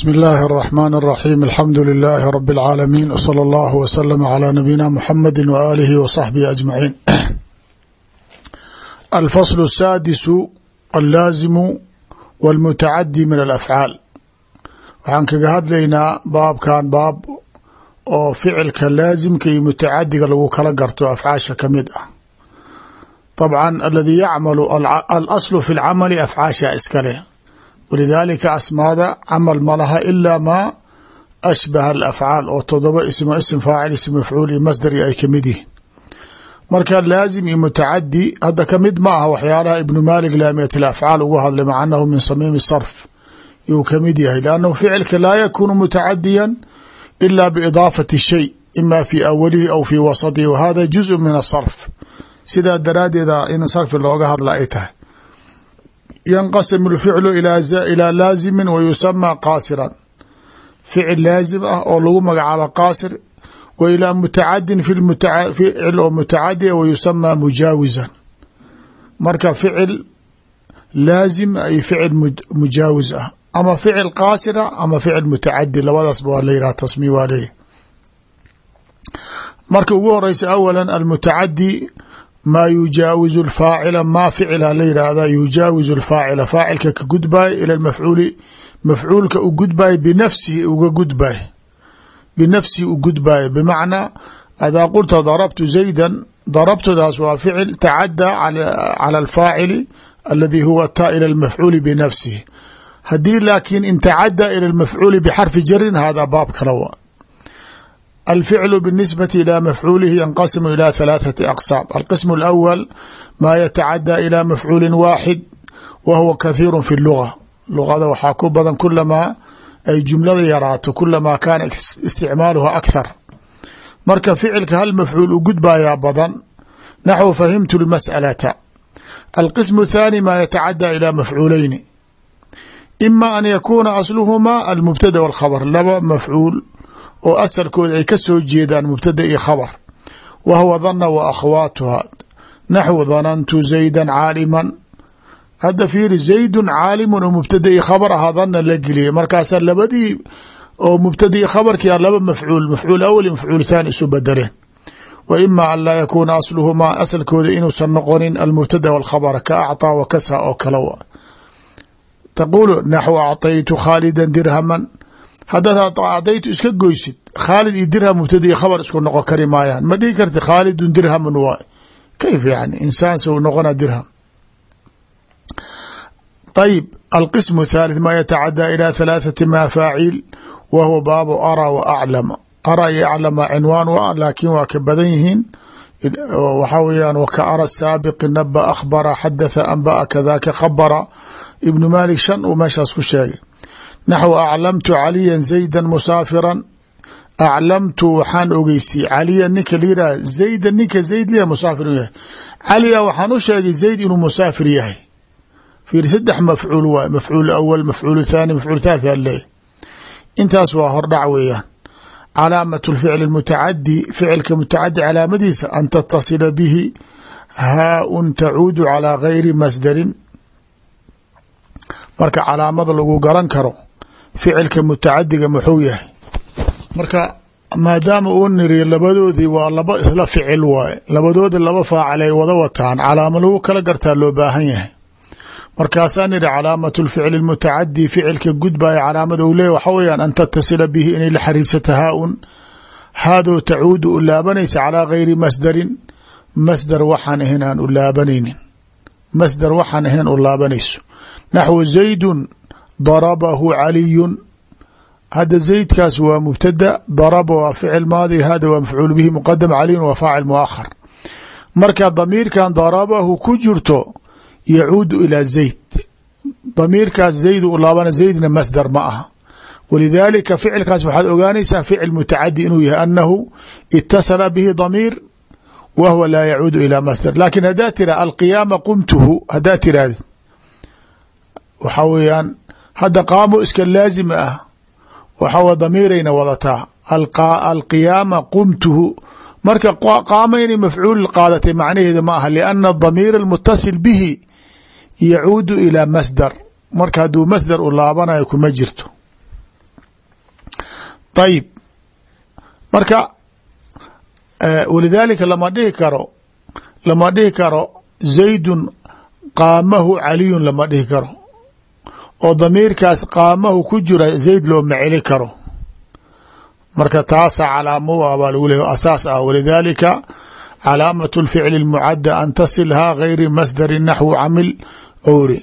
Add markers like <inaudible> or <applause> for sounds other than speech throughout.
bsmi اllahi الرحmn الرaxيm alxamdu لilaahi rb اlcaalamiin wslى اllah wslm عlى nabiyina mxamedi waalihi wصaxbihi aجmaciin <clears throat> alfasl الsaadisu allaazimu wاlmutacadi min alafcaal waxaan kaga hadlaynaa baabkan baab oo ficilka laasimka iyo mutacadiga lagu kala garto afcaasha kamid ah طabcan aladii yacmalu alaslu fi اlcamali afcaasha iskale walidaalika asmaada camal ma laha ilaa maa ashbaha alafcaal oo todoba ismo ism faacil ism mafcuul iyo masdar ay ka mid yihiin marka laazim iyo mutacadi hadda ka mid ma aha waxyaalaha ibnu malik laamiyat alafcaal ugu hadlay maca anahu min samiimi sarf yuu ka mid yahay lannahu ficilka laa yakunu mutacadiyan ila biidaafati shay ima fi awalihi aw fi wasatihi wa hada juzu min asarf sidaa daraadeeda in sarfi looga hadla ay tahay yanqasim اlficlu ilaa laazimi wa yusamaa qaasiran ficil laazim ah oo lagu magacaabo qaasir wa ilaa mutacadin ficil oo mutacadi wa yusamaa mujaawisan marka ficil laazim ay ficil mujaawis ah ama ficil qaasira ama ficil mutacadi labadaasba waa la yihah tasmi waa leeyahy marka ugu horeysa awala almutacadi maa yujaawizu faacila maa ficila la yihahda yujaawizu lfaacila faacilka ka gudbaay ila mafcuuli mafcuulka u gudbaay binafsihi uga gudbaay binafsihi u gudbaay. Bimacnaa adaa qulta darabtu zaydan darabtudaas waa ficil tacadaa cala alfaacili aladi huwa ta ila lmafcuuli binafsihi. Haddii laakiin in tacadaa ila lmafcuuli bxarfi jarin hada baab kala الفعل بالنسبة إلى مفعوله ينقسم إلى ثلاثة أقسام القسم الأول ما يتعدى إلى مفعول واحد وهو كثير في اللغة لغada waxaa ku badan kulamaa ay jumlada yaraato kulamaa kaana isticmaaluha أكثر marka ficilka hal mafcuul u gudbayaa badan naxو fahimtu المسألة القسم الثاني ما يتعدى إلى مفعولين إما أن يكuna أصلهma المبتدأ والخبر laba mafcuul oo asalkooda ay ka soo jeedaan mubtada iyo khabar. Wa huwa dana wa akhwaatuha naxwu danantu zayda caaliman. Hadda fiiri zaydun caalimun oo mubtada iyo khabar ahaa dana la geliyay markaasaa labadii oo mubtada iyo khabarkia laba mafcuul mafcuul awal iyo mafcuul thaani isu bedeleen wa an laa yakuuna asluhumaa asalkooda inuusan noqonin almubtada walkhabara ka acطaa wa kasa oo kale taquulu naxwu acطaytu khaalida dirhaman haddaad acdaytu iska goysid khaalid iyo dirham mubtada iyo khabar isku noqon kari maayaan. Ma dhihi karti khaalidun dirhamun waay? Kayf yani insaan sou noqona dirham. Ayib alqismu thalith ma yatacadaa ila thalaathati mafaaciil wa huwa baabu araa wa aclama. Araa iyo aclama cinwaan u ah laakiin waa ka badan yihiin. Waxaa weyaan waka ara saabiqi naba akhbara naxw aclamtu caliya zayda musaafiran. Aclamtu waxaan ogeysiyey caliya ninka layidhah zayda ninka zayd liya musaafir inuu yahay. Caliya waxaan u sheegay zayd inuu musaafir yahay. Fiir saddex mafcuul waay mafcuul awal mafcuul thaani mafcuul thalith aleeyahy intaas waa hordhac weeyaan. Calaamat lficli mutacadi ficilka mutacadi calaamadiisa an tatasila bihi haa-un tacuudu calaa gayri masdarin. Marka calaamada lagu garan karo ficilka mutacadiga muxuu yahay. Marka maadaama uu niri labadoodii waa laba isla ficil waaye. Labadooda laba faacil ay wada wataan calaamo lagu kala gartaa loo baahan yahay. Markaasaa niri calaamat lficli mutacadi ficilka gudbaya calaamada uu leeya waxa weyaan an tatasila bihi inay la xariirsato haa-un haadoo tacuudu u laabanaysa calaa gayri masdarin masdar waxaan ahayn aan u laabanaynin. Masdar waxaan ahayn u laabanayso. Naxwu zaydun darabahu caliyun. Hadda zaydkaas waa mubtada daraba waa ficil maadi hada waa mafcuul bihi muqadam caliyun waa faacil muakhar. Marka damiirkan darabahu ku jirto yacuudu ilaa zayd. Damiirkaas zayd u laabana zaydna masdar ma aha. Walidaalika ficilkaas waxaad ogaanaysaa ficil mutacadi inuu yahay anahu itasala bihi damiir wa huwa laa yacuudu ilaa masdar. Lakin haddaa tira alqiyaama qumtuhu haddaa tirahdid waxaa weeyaan hadda qaamo iska laazim ah. Waxaw damiirayna wadataa. Alqiyaama qumtuhu. Marka qaama inay mafcuul qaadatay macnaheeda ma aha lianna damiir almutasil bihi yacuudu ilaa masdar. Marka hadduu masdar u laabanayo kuma jirto. Ayib marka walidaalika lama dhihi karo lama dhihi karo zaydun qaamahu caliyun lama dhihi karo oo damiirkaas qaamahu ku jira zayd looma celi karo. Marka taasa calaamo u ah baa lagu leeya asaas ah walidaalika calaamat اlficli اlmucada an tasilhaa gayri masdari naxwi camil owri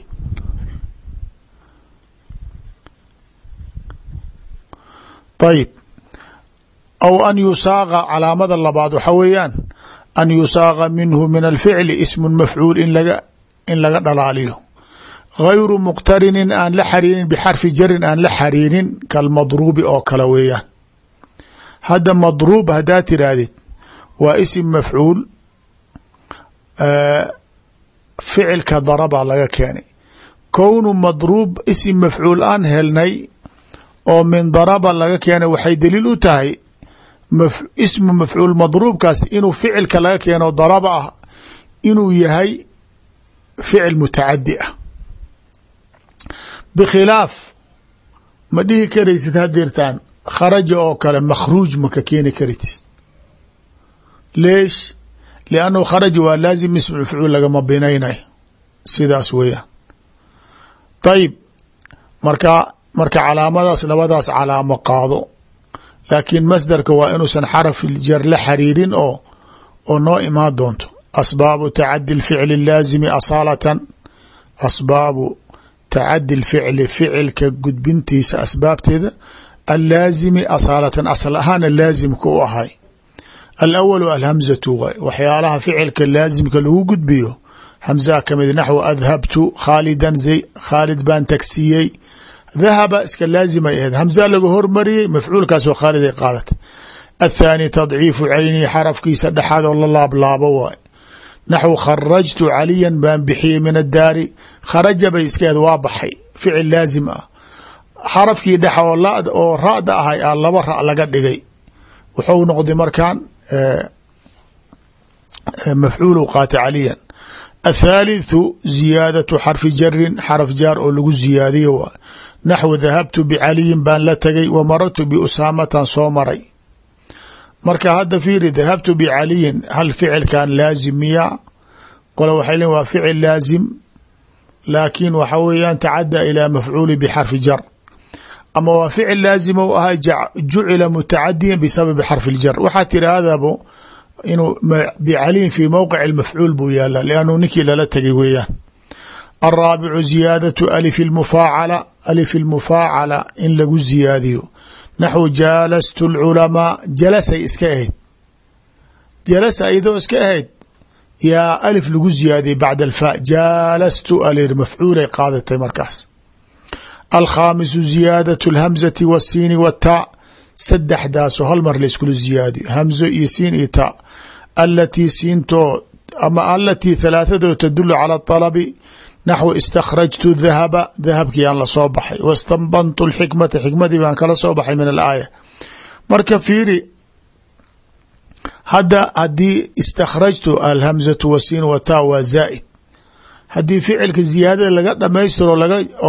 ayb aw an yusaaqa calaamada labaad waxa weeyaan an yusaaqa minhu min alficli ismu mafcuul in laga in laga dhalaaliyo gayru muqtarinin aan la xariirin bxarfi jarin aan la xariirin kalmadruubi oo kale weeyaan hadda madruub haddaad tiraahdid waa isim mafcuul ficilka daraba laga keenay kownu madruub isim mafcuul aan helnay oo min daraba laga keenay waxay daliil u tahay ismu mafcuul madruubkaas inuu ficilka laga keeno daraba ah inuu yahay ficil mutacadi ah bikhilaaf ma dhihi karaysid hadirtaan kharaja oo kale makhruuj maka keeni karitis leesh liannahu kharaja waa laazim ism mafcuul lagama binaynayo sidaas weeyaan ayib marka marka calaamadaas labadaas calaamo qaado laakiin masdarka waa inuusan xaraf jar la xariirin oo oo noo imaan doonto asbaabu tacadi اlficli اlaazimi asaalatan asbaabu tacadi اlficli ficilka gudbintiisa asbaabteeda allaazimi asaalatan asal ahaana laazimka u ahay. Alawalu alhamzatu waay waxyaalaha ficilka laazimka lagu gudbiyo hamzaha ka mid naxwu adhabtu khaalidan khaalid baan tagsiiyey dahaba iska laazimay ahayd. Hamza laga hormariyey mafcuulkaasoo khaaliday qaadatay. Athaani tadciifu caynihi xarafkiisa dhexaad oo la laablaabo waay naxwu kharajtu caliyan baan bixiyey min addaari. Kharaja bay ahayd waa baxay. Ficil laazim ah. Xarafkii dhexa oo oo ra'da ahay a laba ra' laga dhigay. Wuxuu noqday markaan mafcuulu qaata caliyan. Athaalitثu ziyaadatu xarfi jarin xaraf jaar oo lagu ziyaadiyo waa. Naxwu dahabtu bicaliyin baan la tegay wa marartu biusaamatan soo maray marka hadda fiiri dahabtu bicaliyin hal ficilkan laazim miya? Qole waxay leen waa ficil laazim laakiin waxa weeyaan tacada ilaa mafcuuli bxarfi jar. Ama waa ficil laazim u ahay jucila mutacadiyan bisababi xarfi اljar waxaa tirahdabo inuu bcaliyin fi mowqic mafcuul buu yaalla lannu ninkii lala tegay weeyaan. Alraabicu ziyaadatu alif mufaacala alif اlmufaacala in lagu ziyaadiyo naxwu jaalastu اlculamaa jalasay iska ahayd jalasa iyadoo iska ahayd yaa alif lagu ziyaadiyey bacd alfa jaalastu alir mafcuulay qaadatay markaas alkhaamisu ziyaadatu اlhamzati wasiini wataa saddexdaasoo hal mar layskula ziyaadiyo hamzo iyo siin iyo taa alatii siintoo ama alatii halaathadoo tadulu cala طalabi naxwu istakhrajtu dahaba dahabkii aan la soo baxay. Wastanbantu lxikmata xikmadii baan kala soo baxay min alaaya. Marka fiiri hadda haddii istakhrajtu alhamzatu wasiin wataa waa zaa'id. Haddii ficilka ziyaadada laga dhamaystiro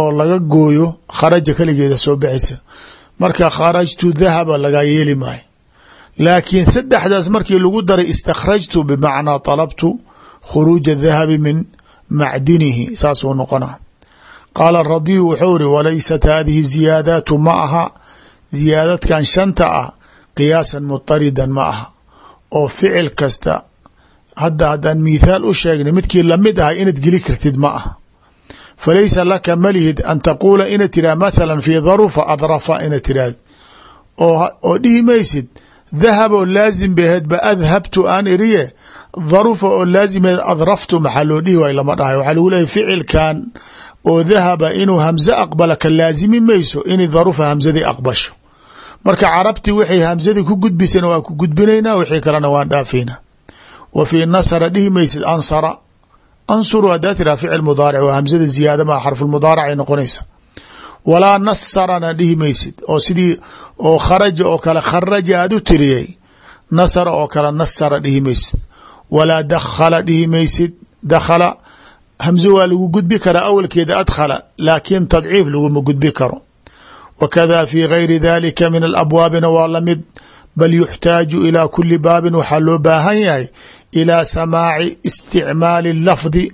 oo laga gooyo kharaja keligeeda soo baxaysa. Marka kharajtu dahaba lagaa yeeli maayo. Laakiin saddexdaas markii lagu daray istakhrajtu bimacnaa طalabtu khuruuja macdinihi saasuu noqona. Qaala radiyu wuxuu iri walaysat hadihi ziyaadaatu ma aha. Ziyaadadkan shanta ah qiyaasan mutaridan ma aha. Oo ficil kasta hadda haddaan mithaal u sheegnay midkii la mid ahay inaad geli kartid ma aha. Falaysa laka malihid an taquula ina tiraha mathala fi darufa adrafa ina tiraahd oo dhihi maysid dahab oo laazim baheed ba adhabtu aan iriye darufa oo laazimheed adraftu maxaa loo dhihi waay lama dhahay. Waxaa lagu leeyahy ficilkan oo dahaba inuu hamze aqbala ka laazimi mayso inay darufa hamzadii aqbasho. Marka carabti waxay hamzadii ku gudbisana waa ku gudbinaynaa wixii kalena waan dhaafayna wa fii nasra dhihi maysid ansara. Ansuru hadaa tiraa ficil mudaaric oo hamzada ziyaada maa xarfulmudaarac ay noqonaysa walaa nasarana dhihi maysid. Oo sidii oo kharaja oo kale kharaja aad u tiriyey. Nasara oo kale nasara dhihi walaa dakhala dhihi maysid dakhala hamzo waa lagu gudbi karaa awalkeeda adkhala laakiin tadciif laguma gudbi karo wakada fi gayri dalika min alabwaabina waa la mid bal yuxtaaju ilaa kuli baabin waxaa loo baahan yahay ilaa samaaci isticmaali lafdi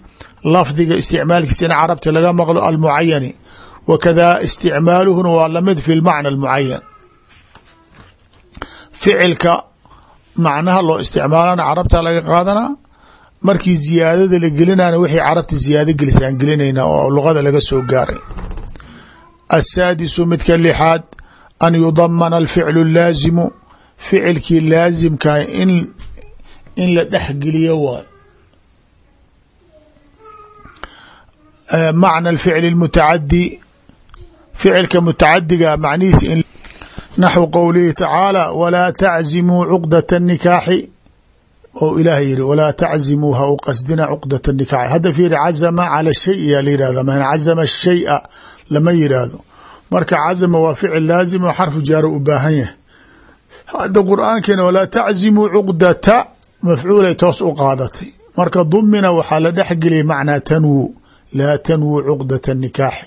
lafdiga isticmaalkiisa in carabta laga maqlo almucayani wakada isticmaaluhuna waa la mid fi lmacna almucayan ficilka macnaha loo isticmaalana carabta laga qaadanaa markii ziyaadada la gelinana wixii carabta ziyaado gelisaan gelinayna oo luqada laga soo gaaray. Asaadisu midka lixaad an yudamana alficlu laazimu ficilkii laasimkaha in in la dhexgeliyo waay macna alficli اlmutacadi ficilka mutacadiga macnihiisa in naxwu qowlihi tacaala walaa taczimuu cuqdata الnikaaxi oo ilaah yihi walaa taczimuu ha u qasdina cuqdata الnikaaxi hadda fiiri cazama cala shay yaa la yihahda man cazama shay'a lama yidhaahdo marka cazama waa ficil laazim oo xarfu jaaro u baahan yahay hadda qur'aankeena walaa taczimuu cuqdata mafcuulay toos u qaadatay marka dumina waxaa la dhexgeliyay macnaa tanwu laa tanwu cuqdata nikaaxi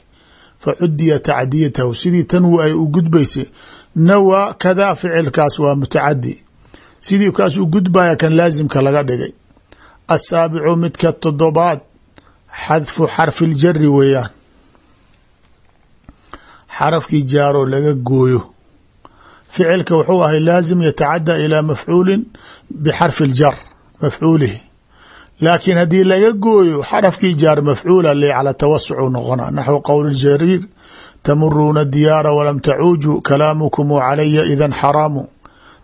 facudiya tacdiyatahu sidii tanwu ay u gudbaysay nawa kadaa ficilkaas waa mutacadi sidii kaas u gudbaya kan laasimka laga dhigay asaabicu midka todobaad xadfu xarfi ljari weeyaan xarafkii jaaroo laga gooyo ficilka wuxuu ahay laazim yatacadى ilى mafcuuli bxarfi اljar mafcuulihi laakiin haddii laga gooyo xarafkii jaar mafcuula le calى tawasucu noqona naxwu qowl jariir tamuruuna diyaara walam tacuujuu kalaamukum calaya idan xaraamu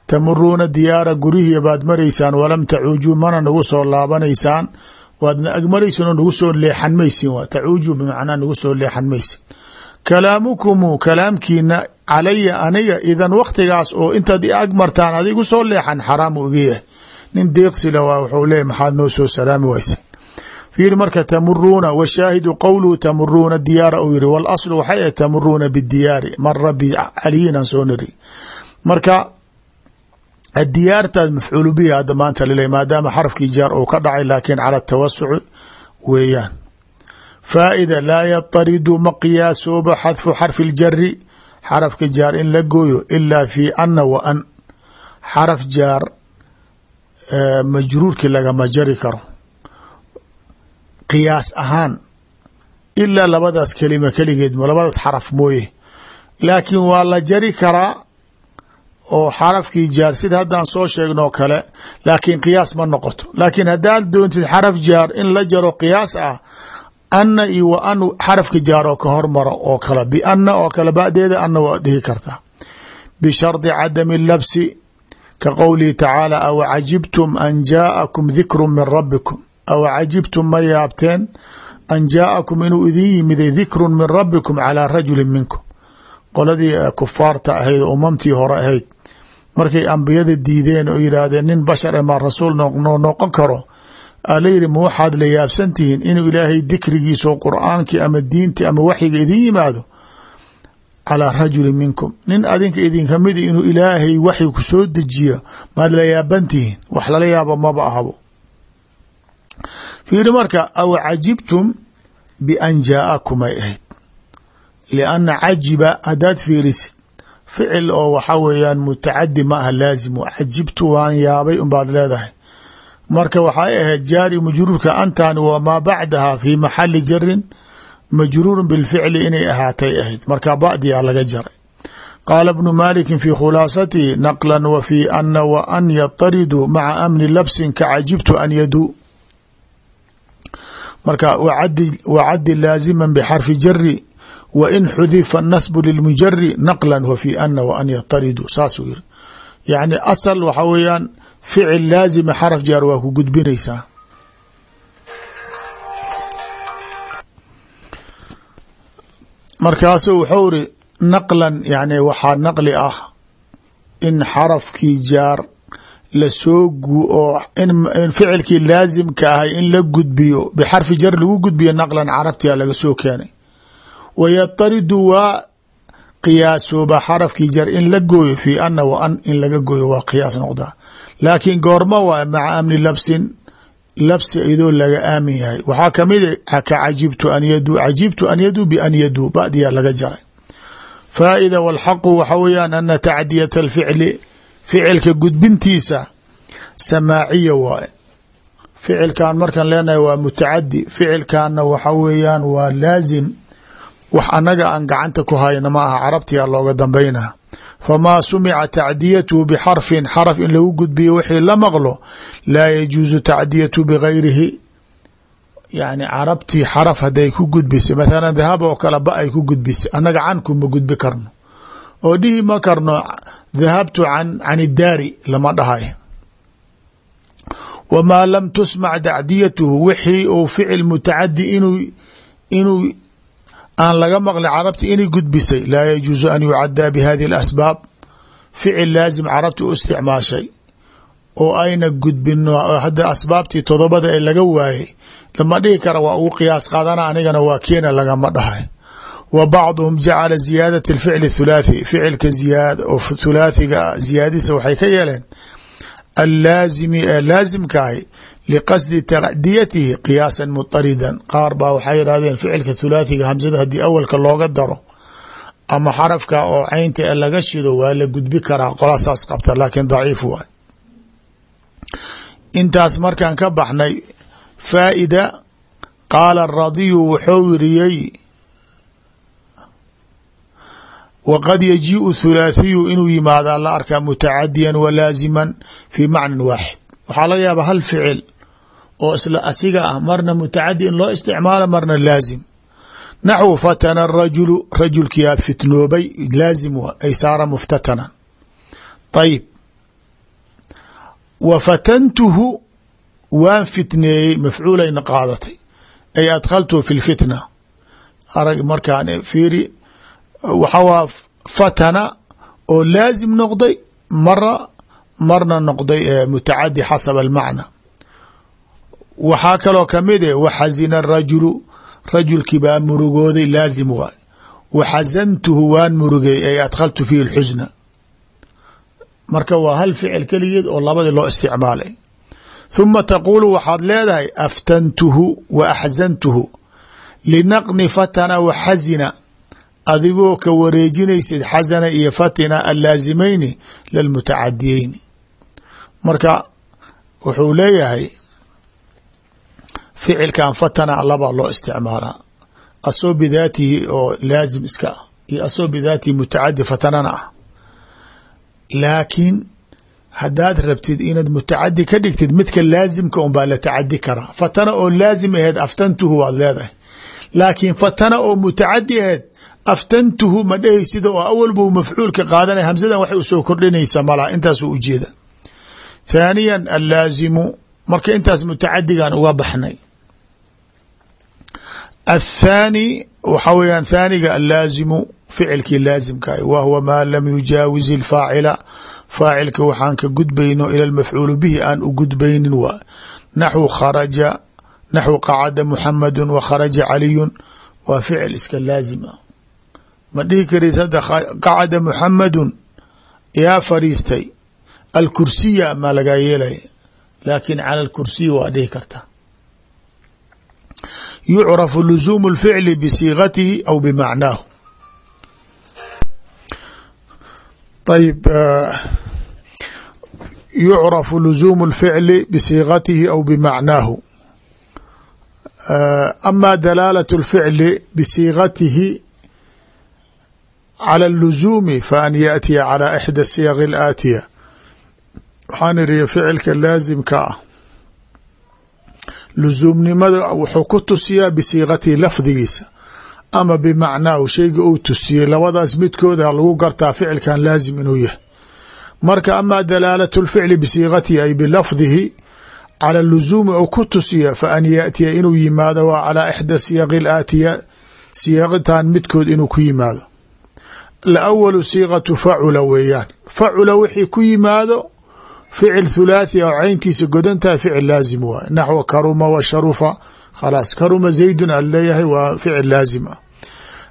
tamuruuna diyaara gurihii baad maraysaan walam tacuujuu mana nagu soo laabanaysaan waadna agmaraysin oo nagu soo leexan maysin tacuujuu bimacnaa nagu soo leexan maysin kalaamukumu kalaamkiina calaya aniga idan waktigaas oo intaad i ag martaan adigu soo leexan xaraamu iga yahay nin deeqsila waa wuxuu leeyahy maxaad noo soo salaami waysa fiiri marka tamuruuna washaahidu qowluhu tamuruuna diyaara uu yihi wal aslu waxay ahy tamuruuna bidiyaari mara bicaliyin aan soo niri. Marka adiyaartaad mafcuulu bihi hadda maanta laleeyahy maadaama xarafkii jaar uu ka dhacay laakiin cala tawasuci weeyaan. Faa'ida laa yataridu ma xadfu xarfi اljari xarafka jaar in la gooyo ilaa fi ana wa an. Xaraf jaar majruurkii lagama jari karo qiyaas ahaan ilaa labadaas kelima keligeed labadaas xaraf mooye. Laakiin waa la jari karaa oo xarafkii jaar sida haddaan soo sheegnoo kale laakiin qiyaas ma noqoto. Laakiin haddaad doontid xaraf jaar in la jaro qiyaas ah ana iyo wa an xarafka jaar oo ka hormaro oo kale biana oo kale badeeda ana waa dhihi kartaa bishardi cadami labsi ka qowlihi tacaala aw cajibtum an jaa'akum dikru min rabbikum aw cajibtum ma yaabteen an jaa'akum inuu idin yimiday dikrun min rabbikum calaa rajulin minkum qoladii kufaarta ahayd oo umamtii hore ahayd markay ambiyada diideen oo yidhaahdeen nin bashar ema rasuul noqon karo ala yidhi ma waxaad la yaabsan tihiin inuu ilaahay dikrigiisa oo qur'aankii ama diintii ama waxyiga idin yimaado calaa rajulin minkum nin adinka idinka mid inuu ilaahay waxyi ku soo dejiyo maad la yaaban tihiin wax lala yaabo maba ahabo fiiri marka aw cajibtum bian jaa'akum ay ahayd. Lianna cajiba haddaad fiirisid ficil oo waxaa weeyaan mutacadi ma aha laazim cajibtu waan yaabay unbaad leedahay. Marka waxay ahayd jaari majruurka antani wa maa bacdaha fi maxali jarin majruurun bilficli inay ahaatay ahayd. Marka badiyaa laga jaray. Qaala bnu maliki fi khulaasatihi naqla wa fi ana wa an yatariduu maca amni labsin ka cajibtu an yaduu marka wacadi laazima bxarfi jari wa in xudifa nasbu lilmujari naqla wa fi ana wa an yatariduu saasuu yiri. Yani asal waxa weeyaan ficil laazima xaraf jaar waa ku gudbinaysaa markaasuu wuxuu iri naqlan yani waxaa naqli ah in xarafkii jaar la soo oo in ficilkii laazimka ahay in la gudbiyo bxarfi jar lagu gudbiyo naqlan carabtia laga soo keenay. Wayataridu waa qiyaasooba xarafkii jar in la gooyo fi ana wa an in laga gooyo waa qiyaas noqdaa laakiin goorma waa maca amni labsin labsi idoo laga aamin yahay. Waxaa ka mid ka cajibtu an yaduu cajibtu an yaduu bian yaduu badiyaa laga jaray. Faa'ida walxaqu waxa weeyaan ana tacdiyata alficli ficilka gudbintiisa samaaciya waaye. Ficilkan markaan leenahay waa mutacadi ficilkanna waxa weeyaan waa laazim. Wax annaga aan gacanta ku hayna ma aha carabtiyaa looga dambaynaa. Famaa sumica tacdiyatuhu bixarfin xaraf in lagu gudbiyo wixii la maqlo laa yajuusu tacdiyatu bigayrihi. Yani carabtii xaraf haday ku gudbisay mathala dahab oo kale ba ay ku gudbisay annaga canku ma gudbi karno oo dhihi ma karno dahabtu can idaari lama dhahay. Wamaa lam tusmac tacdiyatuhu wixii uu ficil mutacadi inuu inuu aan laga maqlin carabti inay gudbisay laa yajuusu an yucadaa bihadihi اlasbaab ficil laazim carabti u isticmaashay oo ayna gudbino hadda asbaabtii todobada ee laga waayey lama dhihi kara waa ugu qiyaas qaadana anigana waa keena lagama dhahay wa bacduhum jacala ziyaadati اlficli thulaathi ficilka thulaathiga ziyaadisa waxay ka yeeleen allaazimi ee laazimkaahi liqasdi tacdiyatihi qiyaasan mutaridan qaar baa waxay yidhahdeen ficilka thulaathiga hamsada haddii awalka looga daro ama xarafka oo caynta ee laga shido waa la gudbi karaa qolasaas qabta laakiin daciif waay intaas markaan ka baxnay faa'ida qaala radiyu wuxuu wiriyey wqad yajiiءu thulaathiyu inuu yimaada la arkaa mutacadiyan laaziman fi macnan waaxid. Waxaa laga yaaba hal ficil oo isla asiga ah marna mutacadi in loo isticmaalo marna laazim. Naxwu fatana rajulu rajulkiyaa fitnoobay laazim ay saara muftatanan ayib wa fatantuhu waan fitneeyey mafcuulayna qaadatay. Ay adkhaltuhu fi lfitna arag markaan fiiri waxaa fatana oo laazim noqday mara marna noqday mutacadi xasab almacna. Waxaa kaloo ka mid e waxazina rajulu rajulkii baa murugooday laazim waay waxazantuhu waan murugay ay adkhaltu fihi lxusna marka waa hal ficil keligeed oo labadii loo isticmaalay. Thuma taquulu waxaad leedahay aftantuhu wa axzantuhu. Linaqni fatana waxazina adigoo ka wareejinaysid xasana iyo fatina allaazimayni lilmutacadiyeyni marka wuxuu leeyahay ficilkan fatana labaa loo isticmaalaa. Asoo bidaatihi oo laazim iska ah iyo asoo bidaatihi mutacadi fatanana ah. Laakiin haddaad rabtid inaad mutacadi ka dhigtid midka laazimka un baa la tacadi karaa. Fatana oo laazim aheed aftantuhu waad leedahay. Laakiin fatana oo mutacadi aheed aftantuhu ma dhehaysida oo awal buu mafcuulka qaadanaya hamsadan waxay u soo kordhinaysa malaha intaasuu ujeeda thaaniya allaazimu marka intaas mutacadigan uga baxnay. Athaani waxaa weyaan thaaniga allaazimu ficilkii laazimkaah wa huwa maa lam yujaawiz ilfaacila faacilka waxaan ka gudbayno ila lmafcuulu bihi aan u gudbaynin waa naxwu kharaja naxwu qacada muxamadu wa kharaja caliyun waa ficil iska laazim ah ma dhihi karays hadda qacada muxamadun yaa fariistay alkursiya maa lagaa yeelaya laakin cala alkursiyi waa dhihi karta yucrafu luzuumu اlficli bisiigatihi aw bimacnaahu ayb yucrafu luzuumu اlficli bisiigatihi aw bimacnaahu ama dalaalat اlficli bisiigatihi calى اluzuumi faan yaأtiya calى ixdى siyaq اlaatiya waxaan iriya ficilka laazimka ah luzuumnimada wuxuu ku tusiyaa bisiiqatihi lafdigiisa ama bimacnaahu shayga uu tusiyey labadaas midkooda lagu gartaa ficilkan laazim inuu yahay marka ama dalaalat اlficli bisiiqatihi ay bilafdihi calى luzuumi ou ku tusiya faan yaأtiya inuu yimaado waa calى ixdى siyaqi اlaatiya siyaaqitan midkood inuu ku yimaado lawalu siiqatu facula weeyaan. Facula wixii ku yimaado ficil thulaathi oo cayntiisa godantahay ficil laazim waay naxwa karuma wa sharufa khalaas karuma zaydun aan leeyahay waa ficil laazim ah.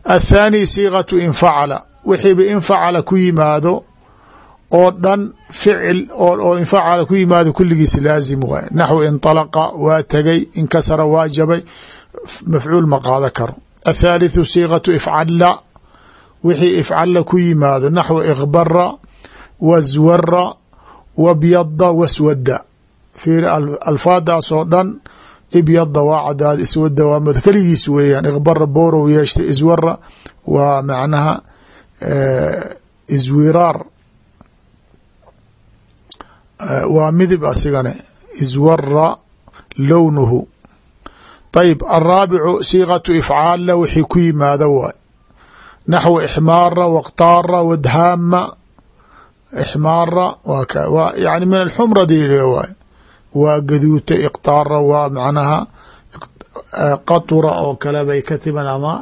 Athaani siiqatu infacala wixiiba infacala ku yimaado oo dhan ficil oo infacala ku yimaado kulligiis laazim waay naxwu inطalaqa waa tegay inkasara waa jabay mafcuul ma qaado karo. Athaalitثu siiqatu ifcalla wixii ifcalla ku yimaado naxwu ikbara waswara wabyada waswada fiiri alfaadaas oo dhan ibyada waa cadaad iswada waa mad. Keligiis weeyaan ikbara boorow yeeshta iswara waa macnaha iswiraar. Waa midib asigane iswara lownuhu ayb alraabicu siiqatu ifcaalla wixii ku yimaada waay naxwu ixmaara waqtaara wadhaama ixmaara yani min alxumradi waay waa gaduuta iqtaara waa macnaha qatura oo kale bay ka timid ama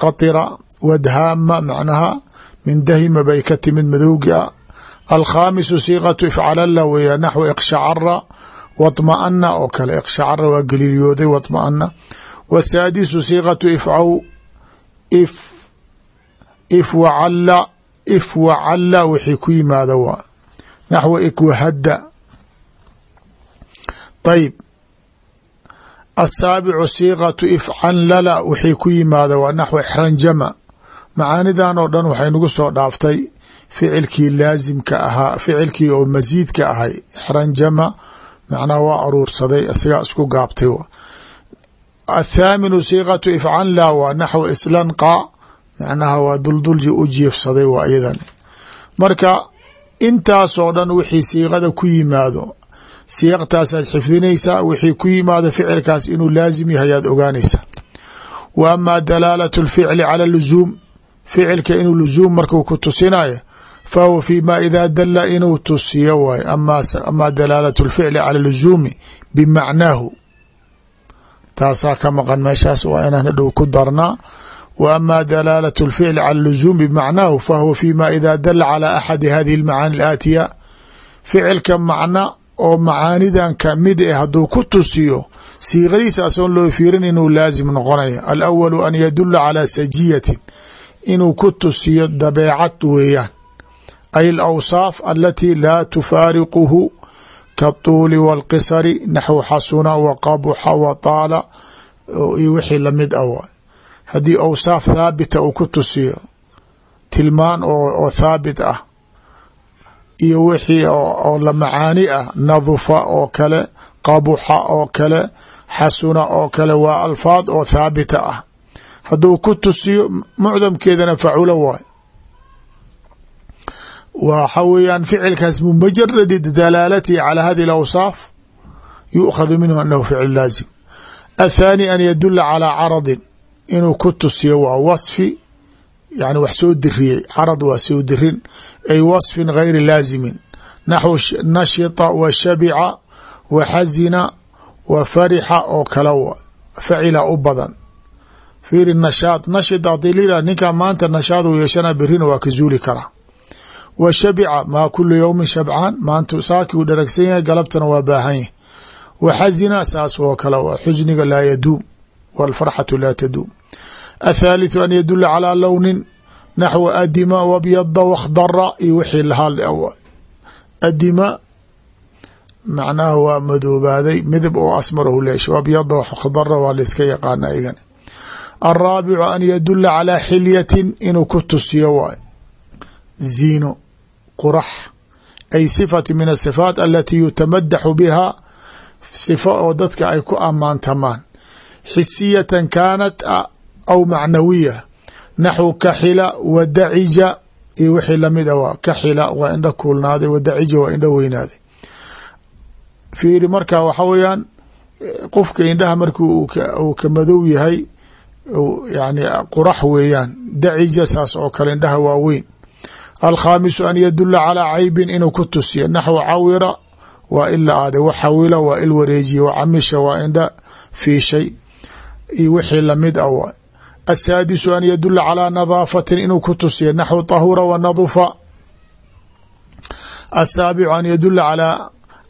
qatira wadhaama macnaha min dahima bay ka timid madowgi a alkhaamisu siiqatu ifcalalla weeya naxwu iqshacara wطma'ana oo kale iqshacara waa galiilyooday wطma'ana wsaadisu siiqatu ifcaw if if wacalla if wacalla wixii ku yimaada waa naxwu ikwahadda ayb asaabicu siiqatu ifcanlala wixii ku yimaada waa naxwu ixranjama macaanidan oo dhan waxay nagu soo dhaaftay ficilkii laasimka ahaa ficilkii oo masiidka ahay ixranjama macnaha waa aruursaday isagaa isku gaabtay athaaminu siiqatu ifcanla waa naxwu islanqa macnaha waa duldulji u jiifsaday waa iyadan. Marka intaasoo dhan wixii siiqada ku yimaado siiqtaasaad xifdinaysaa wixii ku yimaado ficilkaas inuu laasim yahay aad ogaanaysaa wa amaa dalaalatu lficli cala luzuum ficilka inuu luzuum markuu ku tusinayo fa huwa fi ma idaa dala inuu tusiyo waay. Amaa dalaalatu lficli cala luzuumi bimacnaahu taasaa ka maqan meeshaas waa inaan hadhow ku darnaa wa amaa dalaalatu lficli cala luzuum bimacnaahu fa huwa fi ma idaa dala cala axadi hadihi almacaani alaatiya ficilka macna oo macaanidan ka mid eh hadduu ku tusiyo siiqadiisa asoon loo fiirin inuu laasim noqonaya alawalu an yadula calaa sajiyatin inuu ku tusiyo dabeecad weeyaan ay alawsaaf alati laa tufaariquhu kaطuuli wاlqisari naxwu xasuna wa qabuxa wa taala iyo wixii la mid ah haddii awsaaf thaabita ah uu ku tusiyo tilmaan oo thaabit ah iyo wixii oo la macaani ah nadufa oo kale qabuxa oo kale xasuna oo kale waa alfaad oo thaabita ah. Hadduu ku tusiyo mucdamkeedana faculo waay. Waxa weeyaan ficilkaas bimujaradi dalaalatihi calaa hadihi اlawsaaf yukhadu minhu anahu ficil laazim. Athaani an yadula calaa caradin inuu ku tusiyo waa wasfi yani wax soo diriyey carad waa soo dirin ay wasfin gayri laazimin naxwu nashita wa shabica wa xasina wa farixa oo kale facila u badan. Fiiri nashaad nashita dilila ninkaa maanta nashaad u yeeshana berina waa ka zuuli karaa wa shabica maa kulu yowmin shabcaan maanta saaki uu dharagsan yahay galabtana waa baahan yahy wa xasina saas oo kale xusniga laa yaduum walfarxatu laa taduum athaalitثu an yadula calىa lownin naxwu adima wabyada wakhdara iyo wixii lahaa adima macnaha waa madoobaaday midab oo asmarahu leesha wabyada wakhdara waa layska yaqaana igan alraabicu an yadula calىa xilyatin inuu ku tusiyo waay ziino qurax ay sifati min asifaat alati yutamadaxu biha sifa oo dadka ay ku ammaantamaan xisiyatan kaanat aw macnawiya naxwu kaxila wa dacija iyo wixii la mid a kaxila waa indha kuulnaaday wa dacija waa indha weynaaday. Fiiri marka waxa weeyaan qofka indhaha marki uu ka madow yahay yani qurax weeyaan dacija saas oo kale indhaha waaweyn alkhaamisu an yadula calىa caybin inuu ku tusiyo naxwu cawira waa ila aade waxawila waa il wareejiye wacamisha waa indha fiishay iyo wixii la mid a asaadisu an yadula calaa nadaafatin inuu ku tusiyo naxwu tahura wa nadufa asaabicu an yadula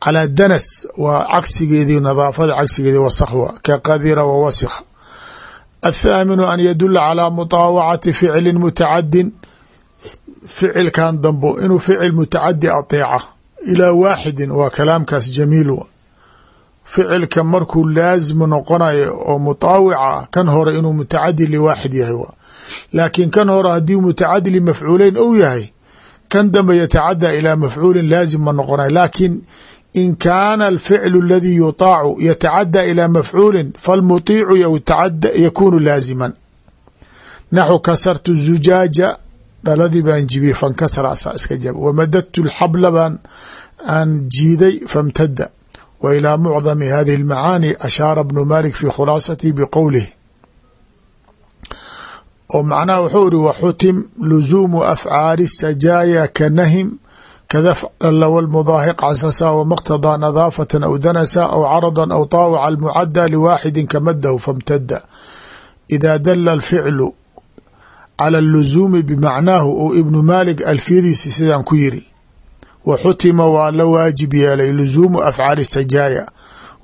calaa danas waa cagsigeedii nadaafada cagsigeedii waskhwa ka qadira wa wasikha athaaminu an yadula calaa mutaawacati ficlin mutacadin ficilkan dambo inuu ficil mutacadi ateeca ilaa waaxidin waa kalaamkaas jamiil ficilka markuu laazimu noqonayo oo mutaawica ah kan hore inuu mutacadi liwaaxid yahay laakiin kan hore haddii mutacadi limafcuuleyn ou yahay kan dambe yatacadaa ilaa mafcuulin laazim ma noqonay. Laakiin in kaana alficlu aladii yutaacu yatacadaa ilaa mafcuulin falmutiicu yakunu laaziman. Naxu kasartu zujaaja dhaladii baan jibiyey fankasra asaa iska jab. Wamadadtu lxabla baan aan jiiday famtada wa ilaa mucdami hadihi اlmacaani ashaara bnu malik fi khulaasatihi biqowlih oo macnaha wuxuu iri waxutim luzuumu afcaali sajaaya ka nahim kadafcala wاlmudaahiq casasa wmaqtadaa nadaafata aw danasa aw carada aw taawaca almucada liwaaxidi kamadahu famtada ida dala alficlu cala aluzuumi bimacnaahu ou ibnu maalik alfiyadiisi sidaan ku yiri wa xutima waa la waajib yeelay luzuumu afcaali sajaaya.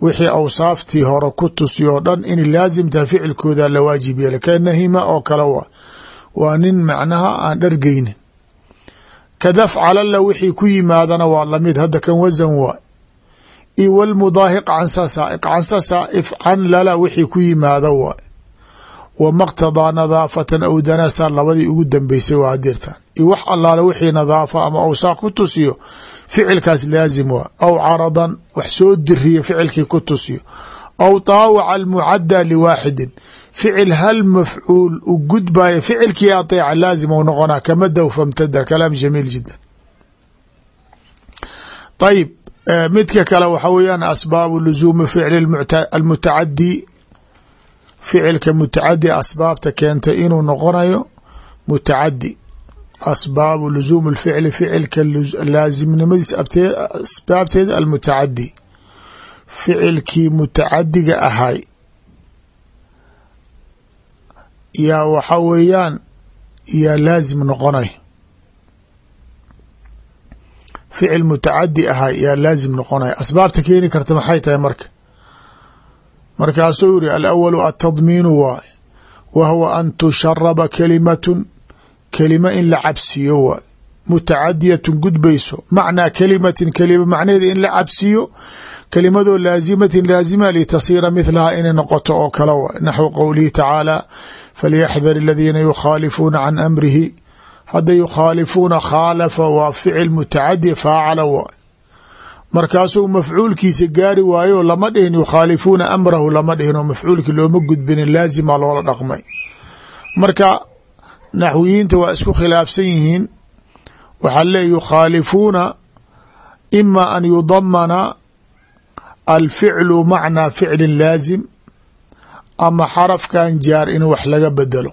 Wixii awsaaftii hore ku tusi oo dhan inay laasimtaha ficilkooda la waajib yeelay. Ka nahima oo kale wa waa nin macnaha aan dhargeynin kadafcalalla wixii ku yimaadana waa la mid hadda kan wasan waay i walmudaahiq cansasa cansasa ifcan lala wixii ku yimaada waay wamaqtadaa nadaafatan aw danasa labadii ugu dambeysay waa iyo wax allaale wixii nadaafa ama awsaaq ku tusiyo ficilkaas laazim waa. Aw caradan wax soo diriya ficilkii ku tusiyo. Aw taawaca almucada liwaaxidin ficil hal mafcuul u gudbaya ficilkii ateeca laazim ou noqonaa kamadow famtada kalaam jamiil jiddan. Ayib midka kale waxa weeyaan asbaabu luzuumi ficli almutacadi ficilka mutacadi asbaabta keentay inuu noqonayo mutacadi asbaabu luzuum lficli ficilka laasimnimadiis asbaabteeda almutacadi ficilkii mutacadiga ahay yaa waxa weeyaan yaa laasim noqonay ficil mutacadi ahay yaa laasim noqonay asbaabta keeni karta maxay tahay marka markaasuu yiri alawalu atadmiinu waay wa huwa an tusharaba kalimatun kelima in la cabsiyo waay mutacadiyatun gudbayso. Macnaa kalimatin kelima macnaheeda in la cabsiyo kelimadoo laazimatin laazima litasiira mithlaha inay noqoto oo kale waay naxwu qowlihi tacaala falyaxdar aladiina yukhaalifuuna can amrihi. Hadda yukhaalifuuna khaalafa waa ficil mutacadi faacala waay markaasuu mafcuulkiisa gaari waayo lama dhihin yukhaalifuuna amrahu lama dhihin oo mafcuulki looma gudbinin naxwiyiinta waa isku khilaafsan yihiin. Waxaa leey yukhaalifuuna ima an yudamana alficlu macnaa ficlin laazim ama xarafkan jaar in wax laga bedelo.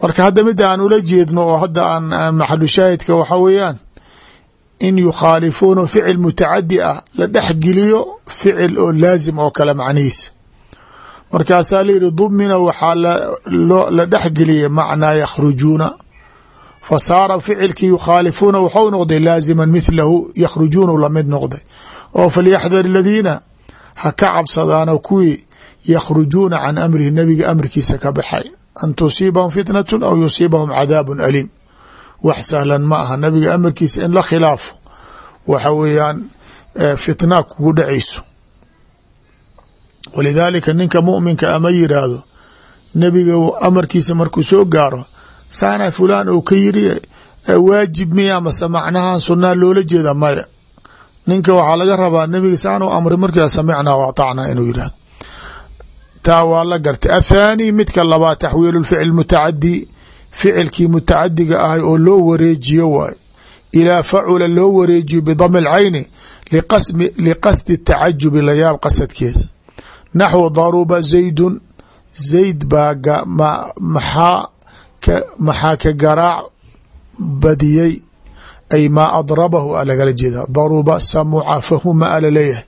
Marka hadda mida aan ula jeedno oo hadda aan maxalu shaahidka waxa weeyaan in yukhaalifuuna ficil mutacadi ah la dhexgeliyo ficil oo laazim oo kale macnihiisa markaasaa layihi dumina waxaa la dhexgeliyay macnaa yakhrujuuna. Fa saara ficilkii yukhaalifuuna waxau noqday laaziman mithlahu yakhrujuunu la mid noqday. Oo falyaxdar aladiina ha ka cabsadaano kuwii yakhrujuuna can amrihi nabiga amrkiisa ka baxay. An tusiibahum fitnatu aw yusiibahum cadaabun aliim. Wax sahlan ma aha. Nabiga amarkiisa in la khilaafo waxa weeyaan fitna kugu dhacayso walidaalika ninka muminka ama yiraahdo nebiga amarkiisa markuu soo gaaro saana fulaan ou ka yiri waajib miya mase macnahan sunaa loola jeeda maya. Ninka waxaa laga rabaa nebiga saanu amri markia samicnaa wa atacnaa inuu yiraahdo taa waa la gartay. Athaani midka labaad taxwiilu lficl mutacadi ficilkii mutacadiga ahay oo loo wareejiyo waay. Ilaa facula loo wareejiyo bidami lcayni liqasdi tacajubi layaab qasadkeeda naxwu daruba zaydun zayd baa maxaa ka garaac badiyey? Ay maa adrabahu a lagala jeeda daruba samuca fahuma a la leeyahay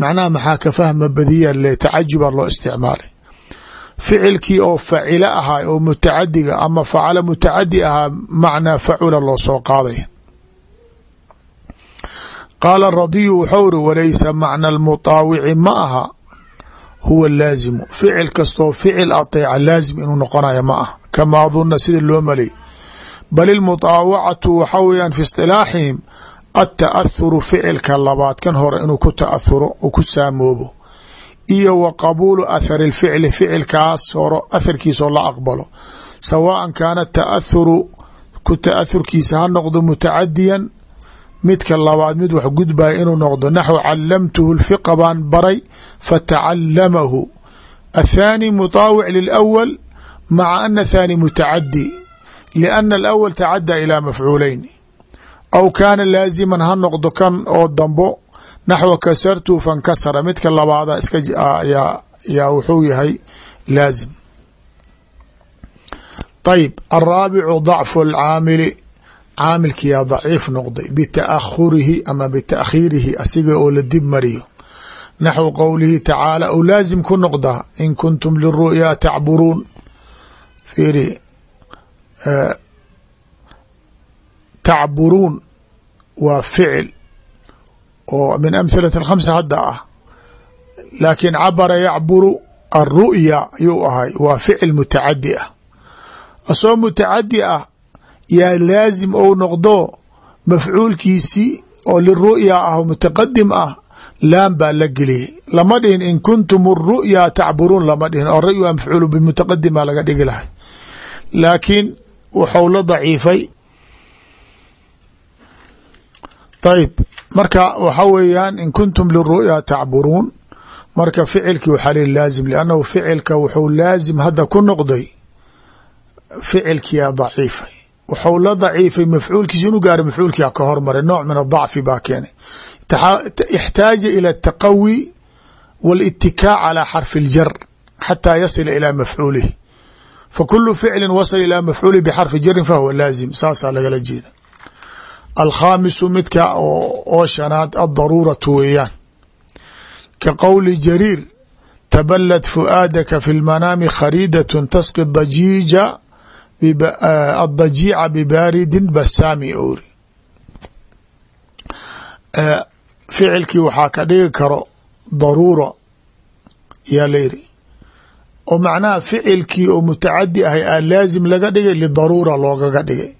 macnaha maxaa ka fahma badiya le tacajuba loo isticmaalay. Ficilkii oo facilo ahaa oo mutacadiga ama facala mutacadi ahaa macnaa facula loo soo qaaday. Qaala radiyu wuxuu ri walaysa macna almutaawici ma aha huwa laazimu ficil kastoo ficil ateeca laazim inuu noqonayo ma ah. Kamaa duna sida loo malay. Bal ilmutaawacatu waxa weeyaan fi istilaaxihim ata'ahuru ficilka labaad kan hore inuu ku ta'ahuro oo ku saamoobo. Iyo wa qabuulu athari lficli ficilkaas horo atharkiisoo la aqbalo. Sawaan kaana taahuru ku taahurkiisa ha noqdo mutacadiyan midka labaad mid wax gudbaya inuu noqdo. Naxw calamtuhu lfiqa baan baray fatacalamahu athaani mutaawic lilأwl maca ana thaani mutacadi liana alأwl tacadaa ilaa mafcuuleyn aw kaana laaziman ha noqdo kan oo dambo. Naxwa kasartu fankasara. Midka labaada iska yaa wuxuu yahay laazim. Ayb alraabicu dacfu alcaamili caamilkiyaa daciif noqday bitaahurihi ama bitaakhiirihi asiga oo la dib mariyo. Naxwu qowlihi tacaala ou laazim ku noqdaa in kuntum liru'yaa tacburuun. Fiiri tacburuun waa ficil oo min amhilati alkhamsa hadda ah. Laakiin cabara yacburu alru'ya yuu ahay waa ficil mutacadi ah. Asoo mutacadi ah yaa laazim ou noqdo mafcuulkiisii oo liru'ya ah mutaqadim ah laan baa la geliyey. Lama dhihin in kuntum ru'ya tacburuun lama dhihin oo ry mafcuul bimutaqadima laga dhigi lahay. Laakiin waxau la daciifay. Ayb marka waxa weeyaan in kuntum liru'ya tacburuun marka ficilkii waxaa li laazim liannahu ficilka wuxuu laazim hadda ku noqday ficilkiyaa daciifay wuxuu la daciifay mafcuulkiisa inuu gaaro mafcuulkii ha ka hormare nooc min adacfi baa keenay. Ixtaaja ila ataqawi walitikaac calaa xarfi ljar xataa yasila ilaa mafcuulihi. Fakulu ficli wasala ilaa mafcuulihi bixarfi jarin fahuwa laazim. Saasaa lagala jeeda. Alkhaamisu midka oo shanaad addaruuratu weeyaan. Ka qowli jariir tabalad fu'aadaka fi lmanaami khariidatun tasqi dajiija addajiica bibaaridin basaami ori ficilkii waxaa ka dhigi karo daruura yaa la yiri oo macnaha ficilkii oo mutacadi ahay aa laazim laga dhigay lidaruura loogaga dhigay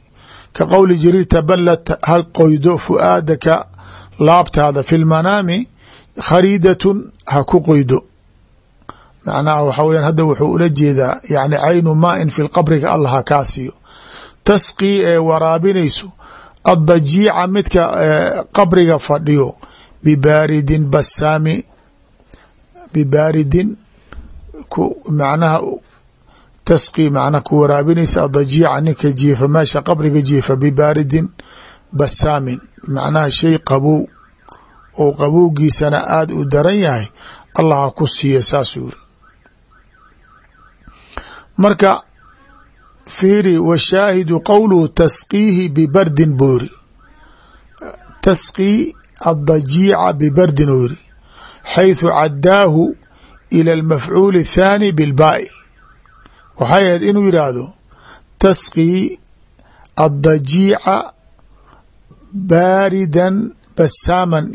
ka qowli jariir tabalad ha qoydo fu'aadaka laabtaada fi lmanaami khariidatun ha ku qoydo macnaha waxa weyan hadda wuxuu ula jeedaa yani caynu maain fi lqabriga allah ha siiyo. Tasqii ee waraabinayso addajiica midka qabriga fadhiyo bibaaridin basaami bibaaridin macnaha tasqii macnaha ku waraabinaysa adajiica ninka jiifa meesha qabriga jiifa bibaaridin basaamin macnaha shay qabow oo qabowgiisana aada u daran yahay allah ha ku siiya saasuu yiri marka fiiri washaahidu qowluhu tasqiihi bibardin buu yiri. Tasqii addajiica bibardin uu yiri. Xayثu cadaahu ila almafcuuli اthaani bilbaa'i. Waxay ahayd inuu yidhaahdo tasqii addajiica baaridan basaaman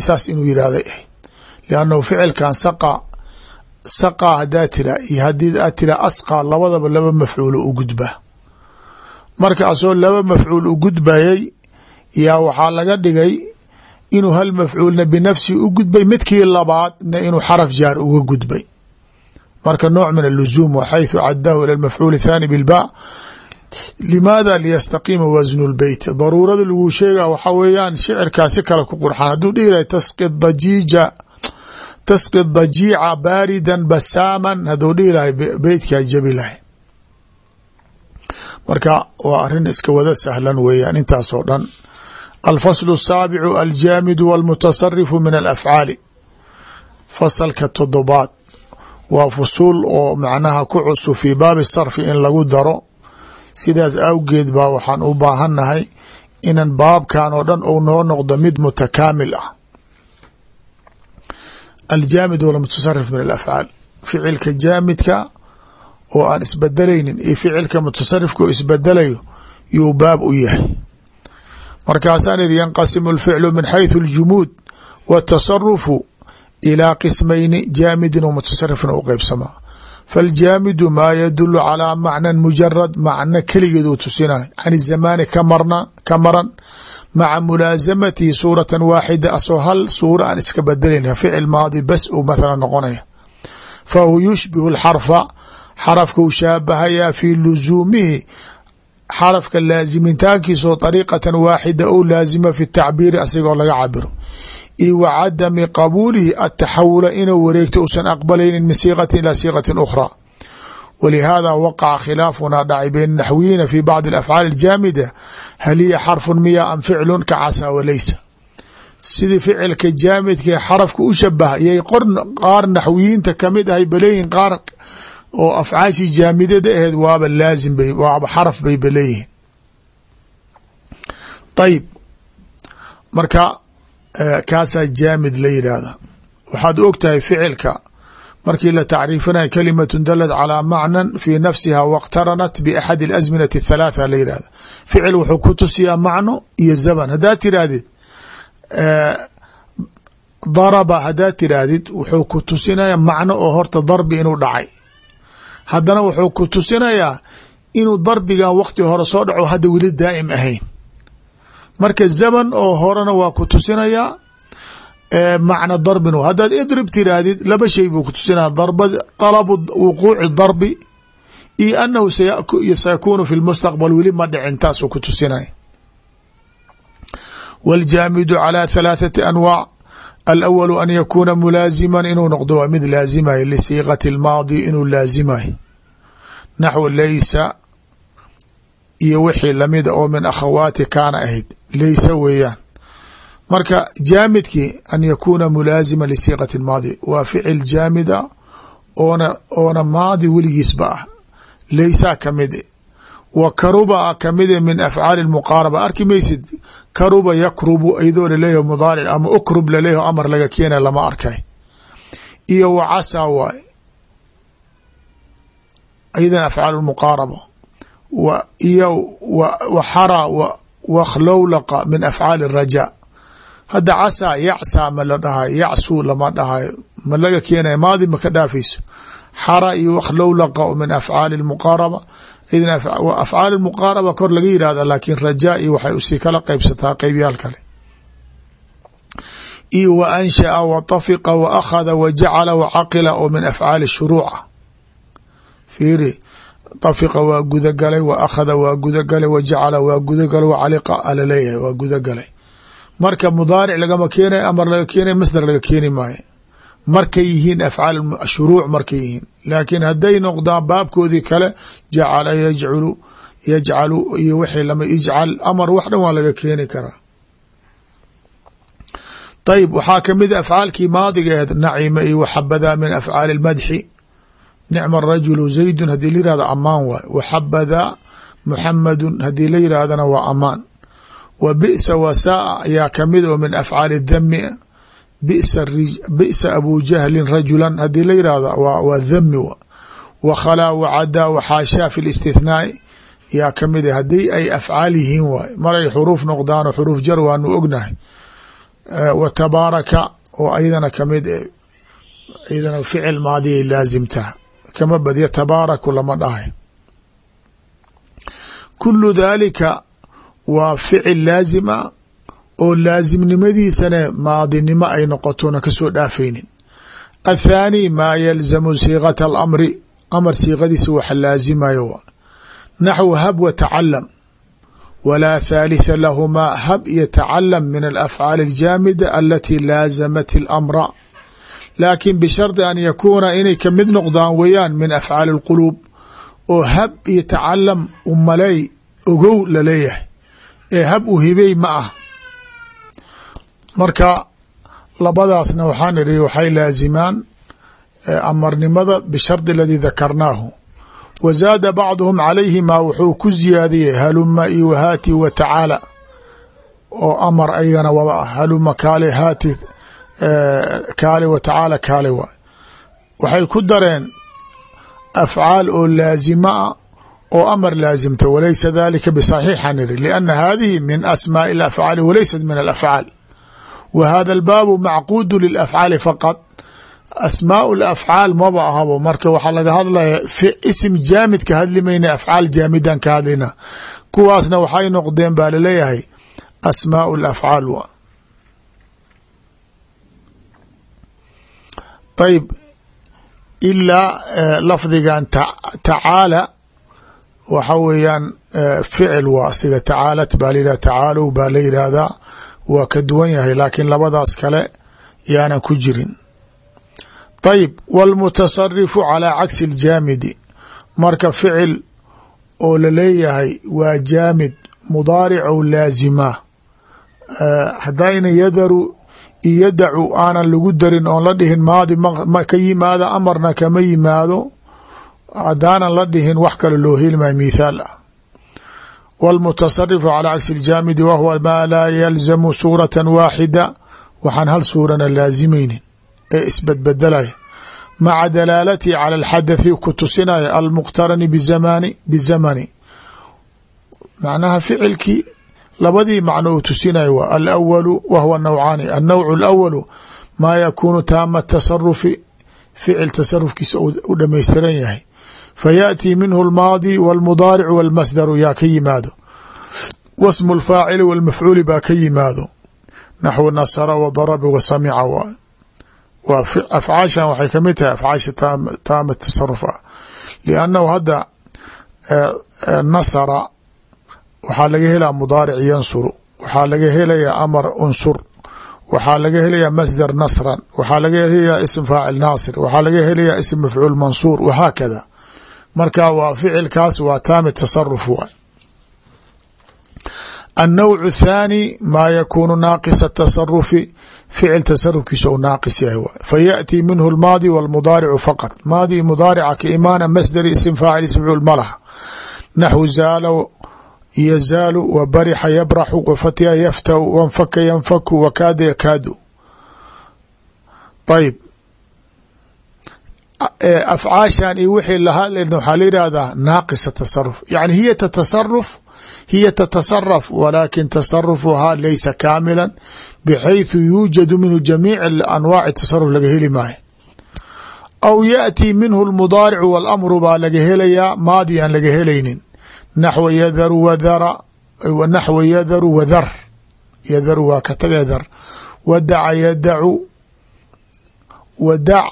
saas inuu yidhahday ahayd eh. liannahu ficilkan saqa saqaa hadaa tira iyo haddii aa tira asqaa labadaba laba mafcuulo u gudbaa marka asoo laba mafcuul u gudbayay yaa waxaa laga dhigay inuu hal mafcuulna binafsi u gudbay midkii labaadna inuu xaraf jaar uga gudbay. Marka nooc min aluzuum waxaytu cadaahu ila mafcuul thaani bilba. Limaada liyastaqiima wasnu lbeyt daruurada laguu sheega waxaa weeyaan shicirkaa kale ku qurxan. Hadduu dhihi lahay tasqi dajiija tasqi dajiica baaridan basaaman hadduu dhihi lahay beytkaa jabi lahay marka waa arin iska wada sahlan weeyaan intaasoo dhan alfaslu الsaabicu aljaamidu wاlmutasarifu min alafcaali fasalka todobaad waa fusuul oo macnaha ku cusub fii baabi sarfi in lagu daro sidaas awgeed baa waxaan u baahannahay inan baabkan oo dhan ou noo noqdo mid mutakaamil ah aljaamid wal mutasarif min alafcaal ficilka jaamidka oo aan isbedelaynin iyo ficilka mutasarifka oo isbedelayo yuu baab u yahay markaasaan ihi yanqasimu lficlu min xayثu اljumuud watasarufu ilaa qismayni jaamidin wa mutasarifin u qeybsamaa faljaamidu maa yadulu calaa macnan mujarad macno keligeed uu tusinay can izamaani ka marna maca mulaasamatihi suurata waaxida asoo hal suura aan iska bedelayn ficil maadi bas uu mathala noqonaya. Fahuwa yushbihu اlxarfa xarafka u shaabahayaa fii lusuumihi xarafka laasimitaankiisoo طariiqatan waaxida ou laasima fi tacbiiri asigoo laga cabiro io wa cadami qabuulihi ataxawula inuu wareegto usan aqbalaynin min siiqati ilaa siiqati ukhraa walihaada waqaca khilaafuna dhacay bayna naxwiyiina fi bacdi alafcaali aljaamida hal hiya xarfun miya am ficlun ka casaa walaysa sidii ficilka jaamidkae xarafka u shabaha yay qaar naxwiyiinta ka mid ahay baleeyihin qaar oo afcaashii jaamidada aheed waaba laazim bay waaba xaraf bay baleeyihin ayib marka kaasaa jaamid la yidhaahda waxaad og tahay ficilka markii la tacriifinaya kalimat dalad calىa macnan fi nafsiha wاqtaranat baxadi اlasminati الthalaatha la yihahda ficil wuxuu ku tusiyaa macno iyo zaman haddaad tirahdid daraba haddaad tiraahdid wuxuu ku tusinaya macno oo horta darbi inuu dhacay haddana wuxuu ku tusinayaa inuu darbigan waqti hore soo dhaco hadda weli daa'im ahayn marka zaman oo horena waa ku tusinayaa macna darbin haddaad idrib tiraahdid laba shay buu ku tusinaya darba talabu wuquuci darbi iyo anahu sayakunu fi lmustaqbal weli ma dhicin taasuu ku tusinaya wاljaamidu calى ثalaaثati anwaac alawalu an yakuuna mulaaziman inuu noqdo waa mid laazimayo lisiiqati اlmaadi inuu laazimayo naxw laysa iyo wixii lamida oo min akhawaati kaana ahayd laysa weeyaan marka jaamidkii an yakuuna mulaazima lisiiqati اlmaadi waa ficil jaamida oona oona maadi weligiisba ah. Laysaa ka mid wa karuba kamide min afcaali muqaaraba arki maysid karuba yakrubu iyadoo laleeyaho mudaaric ama ukrub laleeyaho amar laga keena lama arkay. Iyo wa casaa waay iyadan afcaal muqaaraba iyo wa xara wakhlowlaqa min afcaali rajaa hadda casaa yacsaa ma la dhahayo yacsuu lama dhahayo ma laga keenaya maadi ma ka dhaafayso xara iyo wakhlowlaqa min afcaali muqaaraba idan afcaal muqaaraba kor laga yihahda laakiin rajaa waxay u sii kala qeybsataa qeybyaal kale. Iyo wa ansha'a wa tafiqa wa akhada oo min afcaali shuruuca. Fiiri tafiqa waa gudagalay wa waa gudagalay wa waa gudagalay wa alaleeyahay waa gudagalay marka mudaaric lagama keenayo amar laga keenayo masdar laga keeni maayo. Markay yihiin afcaal shuruuc markay yihiin. Laakiin hadday noqdaan baabkoodii kale jacala yajculu yajcalu iyo wixii lama ijcal amar wax dhan waa laga keeni karaa. Ayib waxaa ka mid a afcaalkii maadiga aheed nacima iyo waxabadaa min afcaali madxi nicma rajulu zaydun haddii la yihahdo amaan waay. Waxabadaa muxamadun haddii la yidhaahdana waa amaan wa bisa wasaa ayaa ka mid oo min afcaali dami bisa abu jahlin rajulan haddii la yihahdo waa dhami wa. Khalaa wacadaa waxaashaa fi listithnaai yaa ka mid a haddii ay afcaal yihiin waay. Maray xuruuf noqdaano xuruuf jar waanu ognahay. Wa tabaaraka oo ayadana ka mid iyadana ficil maadiyay laazimtaa kama badya tabaaraku lama dhahay. Kulu daalika waa ficil laazima oo laasimnimadiisana maadinimo ay noqotona ka soo dhaafaynin. Athaani maa yalzamu siiqata alamri amar siiqadiisa waxa laazimayo naxw hab wa tacalam walaa thaalitha lahumaa hab yatacalam min alafcaali aljaamida alati laazamat اlamra laakin bishardi an yakuuna inay ka mid noqdaan weeyaan min afcaali اlquluub oo hab iyo tacalam umaley ogow la leeyahay ee hab u hibey ma ah. Marka labadaasna waxaan iri waxay laazimaan amarnimada bishardi aladii dakarnaahu. Wa zaada bacduhum calayhima wuxuu ku ziyaadiyey haluma iyo wahaati wa tacaala oo amar ayagana wada ah. Haluma kaale haati kaale wa tacaala kaale waay waxay ku dareen afcaal oo laazima ah oo amar laazimta walaysa dalika bisaxiixan iri lianna hadihi min asmaaءi اlafcaali walaysat min alafcaal. W hada albaabu macquudu lilafcaali faqad asmaau lafcaal maba ahabo marka waxaa laga hadlaya isim jaamid ka hadli mayna afcaal jaamidan ka hadlina. Kuwaasna waxay noqdeen baa la leeyahay asmaau lafcaal w ayb ilaa lafdigan tacaala waxa weeyaan eh, ficil waa asiga tacaalat baa layidhah tacaalow baa la yidhaahdaa waa ka duwan yahay laakiin labadaas kale yaanan ku jirin. Dayib wاlmutasarifu calaa cagsi اljaamidi marka ficil oo la leeyahay waa jaamid mudaaricow laazima. Eh, haddayna yadaru iyo yadacu aanan lagu darin oon la dhihin maadi ka yimaado amarna kama yimaado haddaanan la dhihin wax kale loo helmayo mithaal ah wاlmutasarifu calى cagsi اljaamidi wa huwa maa laa yalzamu suurata waaxida waxaan hal suurana laazimaynin ee isbadbedelaya maca dalaalatihi calى اlxadathi ku tusinaya almuqtarani bizamani bizamani macnaha ficilkii labadii macno uu tusinaya waa alawalu wa huwa nawcaani annawcu اlawalu maa yakuunu taama tasarufi ficil tasarufkiisa u dhamaystiran yahay fayaأtii minhu اlmaadi wاlmudaaricu wاlmasdaru yaa ka yimaado wasmu اlfaacili wاlmafcuuli baa ka yimaado naxwu nasra wdarba wasamica waay waa afcaashan waxay kamid tahay afcaasha taama tasaruf ah liannahu hadda nasara waxaa laga helaya mudaaric yansuru waxaa laga helayaa amar unsur waxaa laga helayaa masdar nasran waxaa laga helayaa ism faacil naasir waxaa laga helayaa ism mafcuul mansuur wahaakada marka waa ficilkaas waa taami tasaruf waay. Annowcu thaani maa yakuunu naaqisa tasarufi ficil tasarufkiisa u naaqis yahay waay. Fa yaأtii minhu lmaadi wاlmudaaricu faqad maadi mudaarica ka imaana masdari isim faacil ismcul malaha naxwu zaalo yazaalu wa barixa yabraxu wafatya yaftau wanfaka yanfaku wakaada yakaadu. Ayb afcaashan iyo wixii lahaa waxaa la yihahdaa naaqisa tasaruf yani hiya tatasaruf hiya tatasaraf walakin tasarufuhaa laysa kaamila bxayثu yuujadu minhu jamiic anwaaci tasaruf laga heli maayo aw yaأtii minhu اlmudaaricu wاlamru baa laga helayaa maadi aan laga helaynin naxwa yadharu wadhara naxwa yadharu wadhar yadharu waa ka taga dhar wadaca yadacu wadac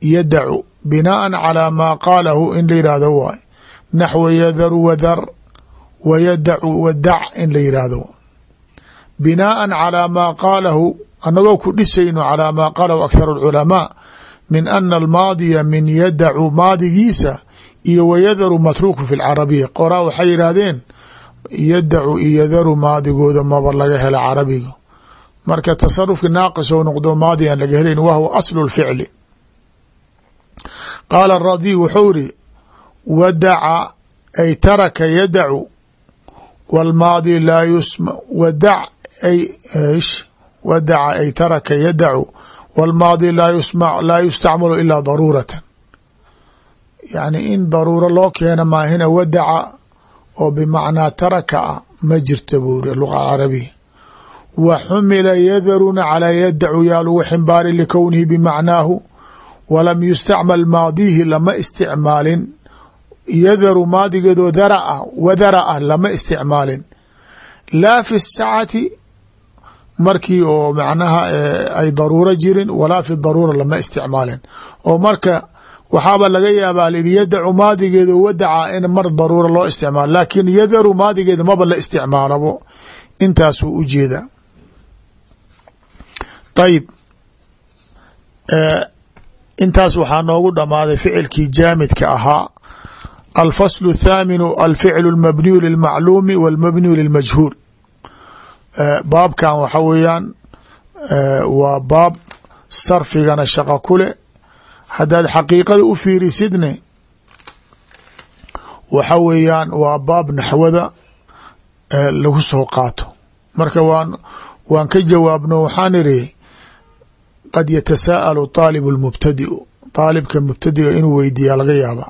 yadacu binaan calaa maa qaalahu in la yidhaahdo waay. Naxwa yadaru wadar wa yadacu wadac in la yidhaahdo. Binaaan calaa maa qaalahu annagoo ku dhisayno calaa maa qaalahu akhar alculamaa min ana almaadiya min yadacu maadigiisa iyo wayadaru matruuku fi lcarabiya qoraa waxay yidhaahdeen yadacu iyo yadaru maadigooda maba laga hela carabiga. Marka tasarufki naaqis ou noqdo maadigan laga helayn wahwa aslu lficli qaala radi wuxuu iri wadaca ay taraka yadacu wاlmaadi laa yusma wadac ish wadaca ay taraka yadacu wاlmaadi laa yustacmalu ilaa daruuratan. Yacni in daruuro loo keena maahina wadaca oo bimacnaa taraka ah ma jirta buuri luga carabiya wa xumila yadaruna calaa yadacu yaa lagu ximbaari likownihi bimacnaahu walam yustacmal maadiihi lama isticmaalin. Yadaru maadigeedoo dara wadara ah lama isticmaalin. Laa fi sacati markii oo macnaha ay daruuro jirin walaa fi daruura lama isticmaalin. Oo marka waxaaba laga yaabaa lii yadacu maadigeedo wadaca in mar daruura loo isticmaalo laakiin yadaru maadigeeda maba la isticmaalabo. Intaasuu u jeedaa. Ayib intaas waxaa noogu dhamaaday ficilkii jaamidka ahaa alfasl الthaaminu alficlu اlmabniyu lilmacluumi wاlmabniyu lilmajhuul baabkan waxa weeyaan waa baab sarfigana shaqo ku leh haddaad xaqiiqada u fiirisidne waxa weeyaan waa baab naxwada lagu soo qaato marka waan waan ka jawaabno waxaan iri qad yatasaa'alu طaalib اlmubtadiu طaalibka mubtadiga inuu weydiiya laga yaaba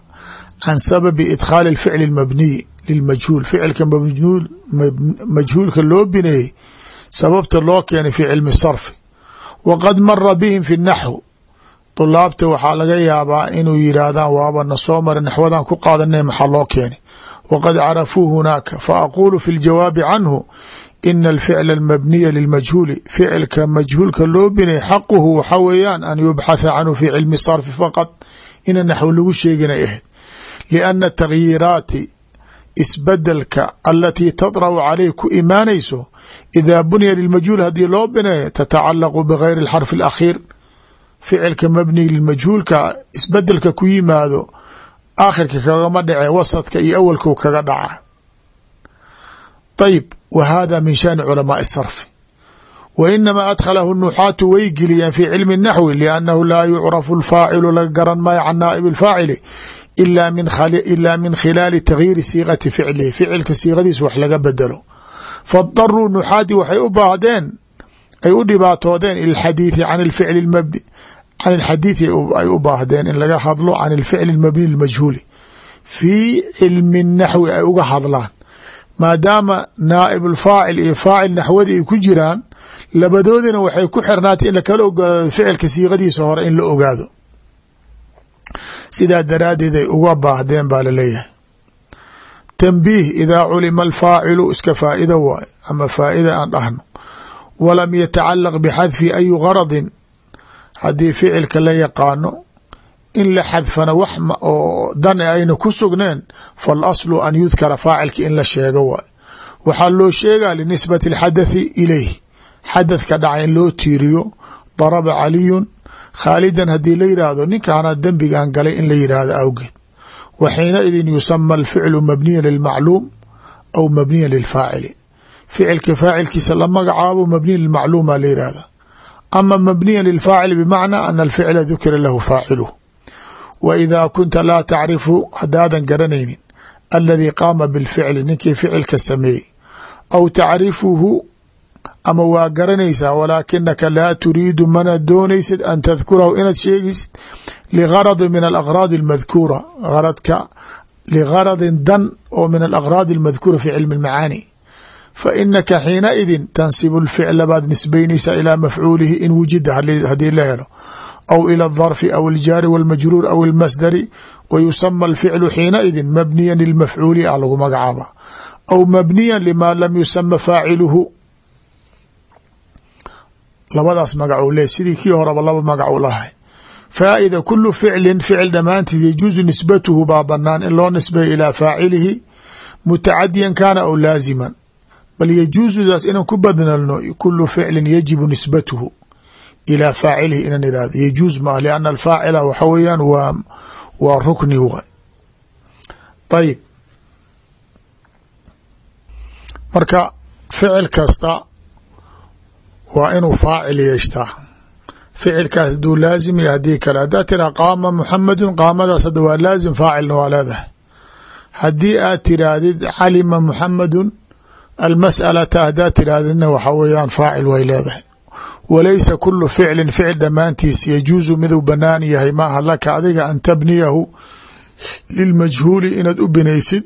can sababi idkhaali اlficli اlmabniy lilmajhuul ficilka majhuulka loo bineeyey sababta loo keenay fi cilmi sarfi waqad mara bihim fi naxw dulaabta waxaa laga yaabaa inuu yidhaahdaan waaba na soo mara naxwadan ku qaadanay maxaa loo keenay waqad carafuu hunaaka fa aqulu fi ljawaabi canhu ina alficla almabniya lilmajhuuli ficilka majhuulka loo binay xaquhu waxa weeyaan an yubxatha canhu fi cilmi sarfi faqad ina naxw lagu sheeginay ahayd lianna takhyiiraati isbeddelka alatii tadracu caleyh ku imaanayso idaa buniya lilmajhuul haddii loo bineeyo tatacalaqu bgayri alxarfi alakhiir ficilka mabniga lilmajhuulka isbeddelka ku yimaado aakhirka kagama dhace wasadka iyo awalku kaga dhaca ayb w hada min shani culamaai sarfi wa inamaa adkhalahu nuxaatu way geliyeen fi cilmi naxwi liannahu laa yucrafu lfaacilu laga garan maayo can naaib alfaacili ila min khilaali tagyiiri siiqati ficlihi ficilka siiqadiis wax laga bedelo fadaruu nuxaati waxay u baahdeen ay u dhibaatoodeen ila xadiithi can alficli mabni can alxadiithi ay u baahdeen in laga hadlo can alficli lmabni lmajhuuli fii cilmi naxwi ay uga hadlaan maadaama naaib ulfaacil iyo faacil naxwadi ay ku jiraan labadoodina waxay ku xirnaatay in lakala ogaado ficilka siiqadiisa hore in la ogaado. Sidaa daraaddeed ay uga baahdeen baa la leeyahay tanbiih idaa culima alfaacilu iska faa'ido waay ama faa'ida aan dhahno. Walam yatacalaq bixadfi ayu garadin haddii ficilka la yaqaano in la xadfana wax oo dan ayna ku sugneen falaslu an yudkara faacilka in la sheego waay. Waxaa loo sheegaa linisbati alxadathi ilayh. Xadathka dhaca in loo tiiriyo daraba caliyun khaalidan haddii la yidhaahdo ninkaana dembigan galay in la yidhaahdo awgeed. Wa yusama alficlu mabniyan lilmacluum aw mabniyan lilfaacili. Ficilka faacilkiisa la magacaabo mabniyan lilmacluuma la yihahda ama mabniyan lilfaacili bimacnaa ana alficla dukira lahu faaciluh wa idaa kunta laa tacrifu haddaadan garanaynin aladii qaama bilficli ninkii ficilka sameeyey. Aw tacrifuhu ama waa garanaysaa walaakinaka laa turiidu mana doonaysid an tadkurahu inaad sheegaysid ligaradi min alaqraadi almadkuura aradka ligaradin dan oo min alaqraadi almadkuura fi cilmi اlmacaani fa inaka xiinaidin tansibu lficla baad nisbaynaysaa ilaa mafcuulihi in wujida haddii la helo aw ilى الظرف aw الjaari والmajruur aw الmasdari wa yusama الficlu xiinaidin mabniya lilmafcuuli ah lagu magacaaba aw mabniya lima lam yusama faaciluhu labadaas magacu le sidii kii horeba laba magacu lahay faa'ida kulu ficlin ficil dhammaantiis yajuusu nisbatuhu baa banaan in loo nisbeeyo ilaa faacilihi mutacadiyan kaana aw laaziman bal yajuusudaas inaan ku badnalno kulu ficlin yajibu nisbatuhu ilى faacilihi inan ihahdo yajuuz maa lianna alfaacila waxa weeyaan waa waa rukni waay ayib marka ficil kasta waa inuu faacil yeeshtaa ficilkaas haduu laazim iyo haddii kale haddaa tiraa qaama muxamedun qaamadaas hadda waa laazim faacilna waa leedahay haddii aad tiraahdid calima muxamedun almas'alata haddaad tiraahdidna waxa weeyaan faacil way leedahay walaysa kulu ficlin ficil dhammaantiis yajuusu miduu banaan yahay. Maaha laka adiga an tabniyahu lilmajhuuli inaad u binaysid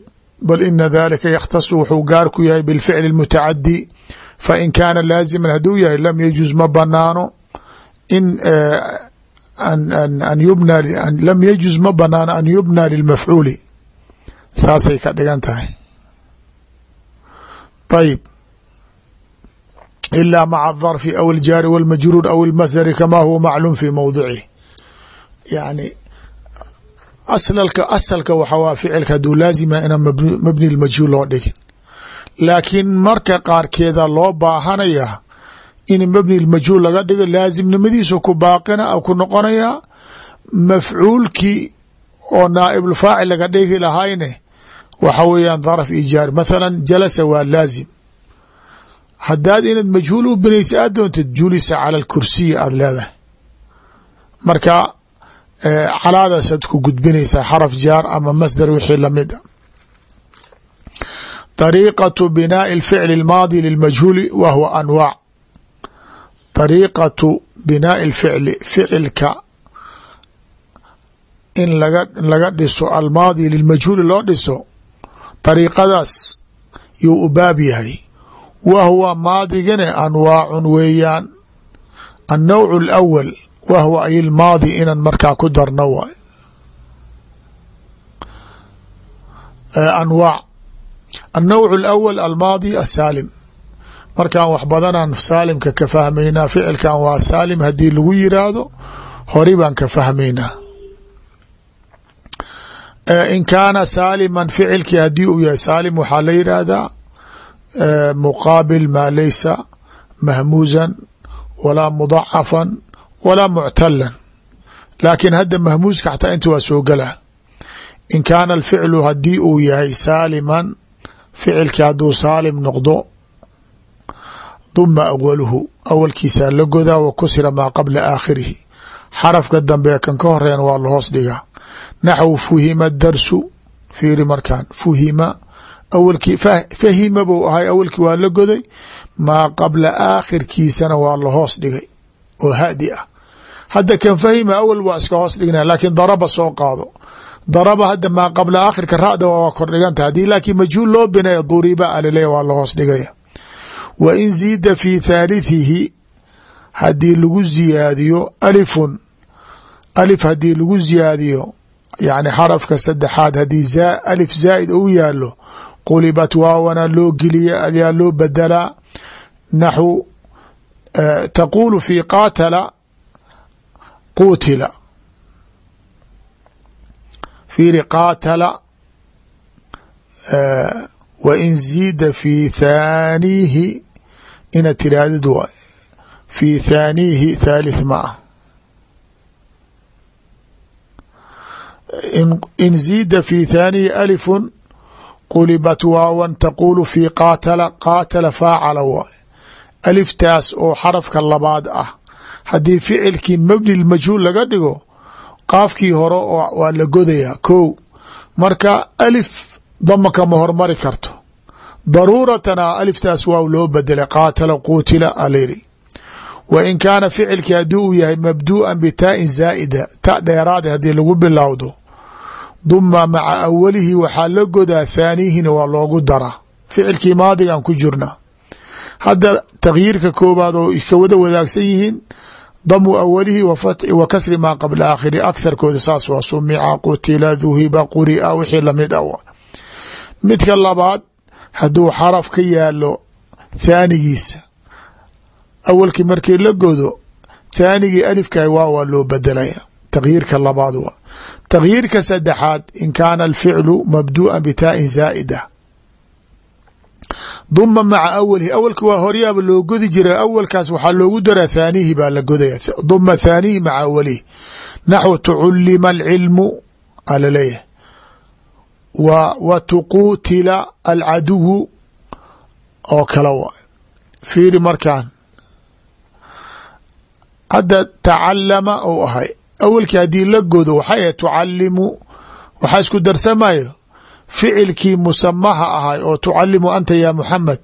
bal ina dalika yakhtasu wuxuu gaar ku yahay bilficli اlmutacadi fain kaana laaziman hadduu yahay lam yajuuz ma banaano in an yubna lam yajuuz ma banaano an yubna lilmafcuuli saasay ka dhigan tahay. Ayb ilaa maca aلdharfi aw aljaari w اlmajruur aw اlmasdari kama huwa macluum fi mowdicih yani aslka asalka waxa waa ficilka haduu laazima inaan mabni lmajhuul loo dhigin laakiin marka qaarkeeda loo baahanaya in mabni lmajhuul laga dhigo laazimnimadiisu ku baaqina ku noqonayaa mafcuulkii oo naaibulfaacil laga dhigi lahayne waxa weeyaan darf ijaari mathala jalasa waa laazim haddaad inaad majhuul u binaysa aad doontid julisa cala alkursiyi aada leedahay marka calaadaasaad ku gudbinaysaa xaraf jaar ama masdar wixii lamid a طريقة بناء الفعل الماضي للمجهول وهو أنواع طريقة بناء الفعل فعلka in laga dhiso almaadi lilmajhuuli loo dhiso طariiqadaas yuu u baab yahay wahwa maadigane anwaacun weeyaan annawcu alawal wahwa ay lmaadi inan markaa ku darno waay anwaac annawcu alawal almaadi asaalim markaan wax badanaan saalimka ka fahmaynaa ficilkan waa saalim haddii lagu yiraahdo hori baan ka fahmaynaa in kaana saaliman ficilkii haddii uu yahay saalim waxaa la yidhaahdaa muqaabil maa laysa mahmuusan walaa mudacafan walaa muctalan laakiin hadda mahmuuska xataa inta waa soo gala in kaana alficlu haddii uu yahay saaliman ficilkii hadduu saalim noqdo duma awaluhu awalkiisaa la godaa wa kusira maa qabla aakhirihi xarafka dambe kan ka horeyn waa lahoos dhigaa naxwu fuhima darsu fiiri markaan awalkii fahima buu ahay awalkii waa la goday. Maa qabla aakhirkiisana waa lahoos dhigay oo hadi ah. Hadda kan fahima awal waa iska hoos dhigna laakiin daraba soo qaado. Daraba hadda maa qabla aakhirka ra'da waa kordhiganta haddii laakiin majhuul loo binaya duriba alaleya waa lahoos dhigaya. Wa in ziida fi thaalithihi haddii lagu ziyaadiyo alifun alif haddii lagu ziyaadiyo yani xarafka saddexaad haddii alif zaa'id ou yaalo qulibat waawana loo geliya ayaa loo bedelaa naxu taquulu fi qaatala quutila fiiri qaatala wa in ziida fi thaaniihi inaad tirahdid waay fi thaaniihi thalith ma ah in ziida fi thaanihi alifun qulibat waawan taquulu fi qaatala qaatala faacala waay aliftaas oo xarafka labaad ah haddii ficilkii mabni majhuul laga dhigo qaafkii hore waa la godayaa kow marka alif dama kama hormari karto daruuratana aliftaas waa loo bedelay qaatala quutila alayri wa in kaana ficilkii haddii uu yahay mabduu'an bitaain zaa'ida ta dheeraade haddii lagu bilowdo duma maca awalihi waxaa la godaa thaanihina waa loogu daraa. Ficilkii maadigaan ku jirna. Hadda takhyiirka koobaad oo ka wada wadaagsan yihiin damu awalihi wa kasri maa qabla aakhiri aktharkooda saas waa sumica qutila duhiba quria wixii la mid ah midka labaad hadduu xaraf ka yaalo thaanigiisa awalkii markii la godo thaanigii alifka waa waa loo bedelaya takhyiirka labaad waa takhyiirka saddexaad in kaana alficlu mabduu'a bitaain zaa'ida duma maca awalihi awalka waa horyaaba loo godi jira awalkaas waxaa loogu daraa thaanihi baa la godaya duma thaanihi maca awalihi naxwu tuculima alcilmu alaleeyahay wa wa tuquutila alcaduwu oo kale waay fiiri markaan hadda tacalama ou ahay awalkii haddii la godo waxay tucalimu waxaa isku darsamayo ficilkii musamaha ahay oo tucalimu anta ya muxamed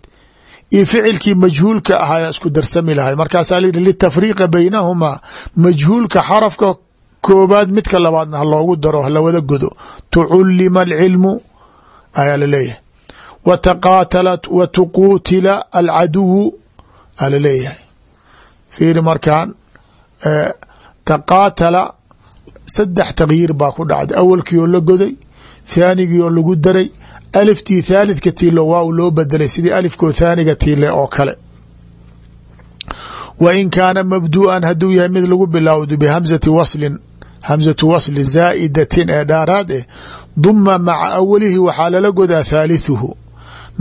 iyo ficilkii majhuulka ahaa isku darsami lahay. Markaasaa layihi litafriiqa baynahumaa majhuulka xarafka koobaad midka labaadna ha loogu daro halawada godo. Tuculima alcilmu ayaa la leeyahay wa taqaatalat wa tuquutila alcaduwu aa la leeyahay fiiri markaan taqaatala saddex takyiir baa ku dhacday. Awalkii oo la goday thaanigii oo lagu daray aliftii thaalidka tiilo waa u loo bedelay sidii alifkoo thaaniga tiile oo kale. Wa in kaana mabduu'an hadduu yahay mid lagu bilowdo bihamzati waslin hamzatu wasli zaa'idatin ee dhaaraad eh duma maca awalihi waxaa lala godaa thaalithuhu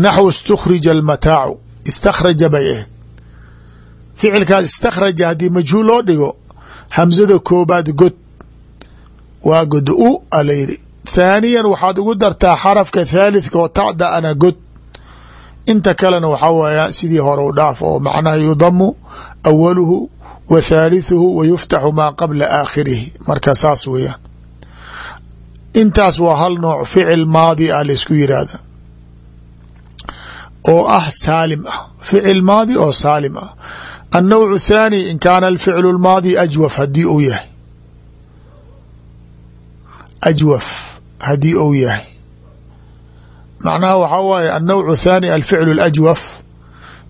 naxwu istukhrija almataacu istakhraja bay ahayd ficilkaas istakhraja haddii majhuul loo dhigo hamzada koobaad god waa god u alayri thaaniyan waxaad ugu dartaa xarafka thaalithka oo tacda ana god. Inta kalena waxaa weeya sidii hore u dhaaf oo macnaha yudamu awaluhu wa thaalithuhu wa yuftaxu maa qabla aakhirihi. Marka saas weeyaan. Intaas waa hal nooc ficil maadi ah laysku yiraahda. Oo ah saalim ah. Ficil maadi oo saalim ah النوع الثاني in kaana الفعل الماضي أجwف hadii uu yahay أجwف hadii uu yahay معنaha waxaa waaye النوع الثاني الفعل الأجwف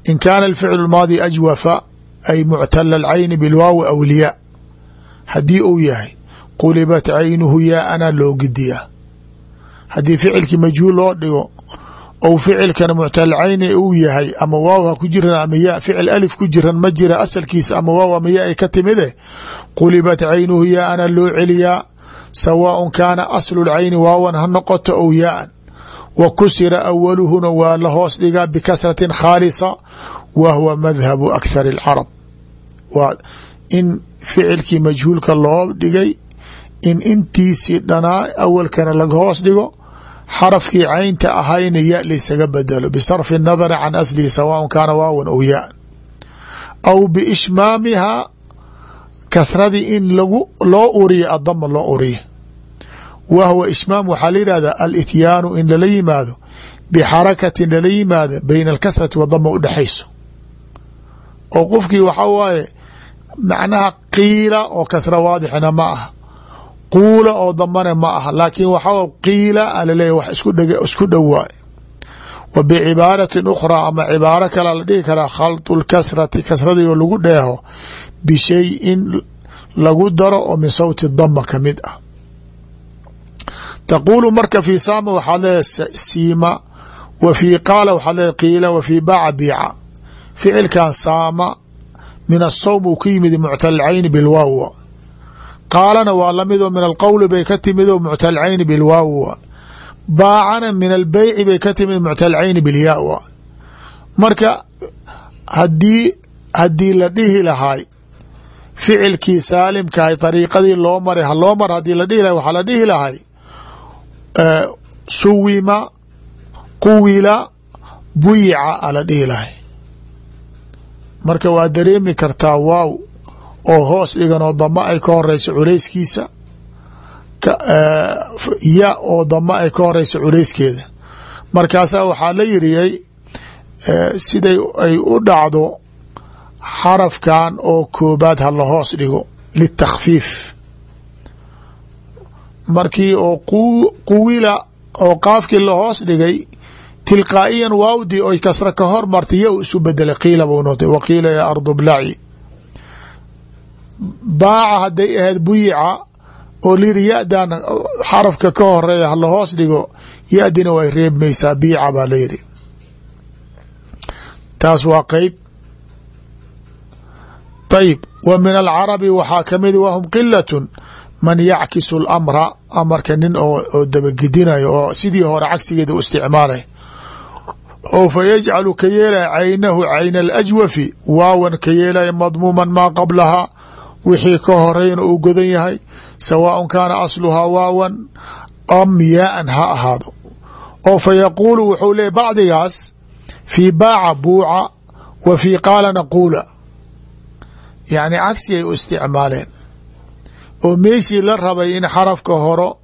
in kaana الفعل الماضي أجwفa ay معتل العين بالwaaw أو الياء hadii uu yahay quلبت عayنhu yaa ana loo gediya hadii ficilkii majhuul loo dhigo ou ficilkana muctalcayni uu yahay ama waaw ha ku jiran ama ya ficil alif ku jiran ma jira asalkiisa ama waaw ama ya ay ka timide qulibat caynuhu yaa ana loo celiyaa sawaaء kaana aslu lcayni waawan ha noqoto ou yaaan wa kusira awaluhuna waa la hoos dhigaa bikasratin khaalisa wa huwa madhabu akhar اlcarab waa in ficilkii majhuulka loo dhigay in intiisii dhanaa awalkana laga hoos dhigo xarafkii caynta ahayna ya laysaga bedelo bisarfi nadari can aslihi sawaaun kaana waawan ow ya aw biishmaamihaa kasradii in lagu loo uriyo adama loo uriyo. Wa hwa ishmaam waxaa la yihahdaa alityaanu in lala yimaado bixarakatin lala yimaado bayna alkasrati wadama udhexayso oo qofkii waxa waaye macnaha qiila oo kasra waadixna ma aha quula oo dambana ma aha laakiin waxaa qiila alaleeya wax isku dhowaay wa bicibaaratin ukhraa ama cibaaro kala la dhihi karaa khaltu lkasrati kasradii oo lagu dheeho bishayin lagu daro oo min sawti dama ka mid ah. Taquulu marka fii saama waxaad leedahay siima wa fii qaala waxaad leedahay qiila wa fii baaca biica ficilkan saama min asawm uu ka yimid muctalcayni bilwaawa qaalana waa lamidoo min alqowli bay ka timid muctalcayni bilwaawa baacana min albeyci bay ka timid muctalcayni bilyaawa marka haddii haddii la dhihi lahay ficilkii saalimkahay dariiqadii loo maray ha loo mar haddii la dhihi lahay waxaa la dhihi lahay suwima quwila buyica a la dhihi lahay. Marka waa dareemi kartaa waaw oo hoos dhigan oo dama ay ka horeyso culeyskiisa ya oo dama ay ka horeyso culeyskeeda markaasaa waxaa la yiriyay siday ay u dhacdo xarafkan oo koobaad ha la hoos dhigo litakfiif. Markii oo quwila oo qaafkii la hoos dhigay tilqaa'iyan waawdii oy kasra ka hor martay ya u isu bedelay qiila buu noqday wa qiila yaa ardu blaaci baaca hadday ahayd buyica oo layiri ya-dan xarafka ka horreeya hala hoos dhigo ya-dina way reebmaysaa biica baa layidhi taas waa qeyb. Ayib wa min alcarabi waxaa ka mid wahum qilatun man yackisu lamra amarka nin oo dabagedinayo oo sidii hore cagsigeeda u isticmaalay. Oo fa yajcalu ka yeelaya caynahu cayna alajwafi waawan ka yeelaya madmuuman maa qablahaa wixii ka horeyna uu godan yahay sawaaء kaana asluhaa waawan am yaaan ha ahaado. Oo fa yaquulu wuxuu leeyay bacdigaas fii baaca buuca wa fii qaalana quula yacni cagsi ay u isticmaaleen. Oo meeshii la rabay in xarafka horo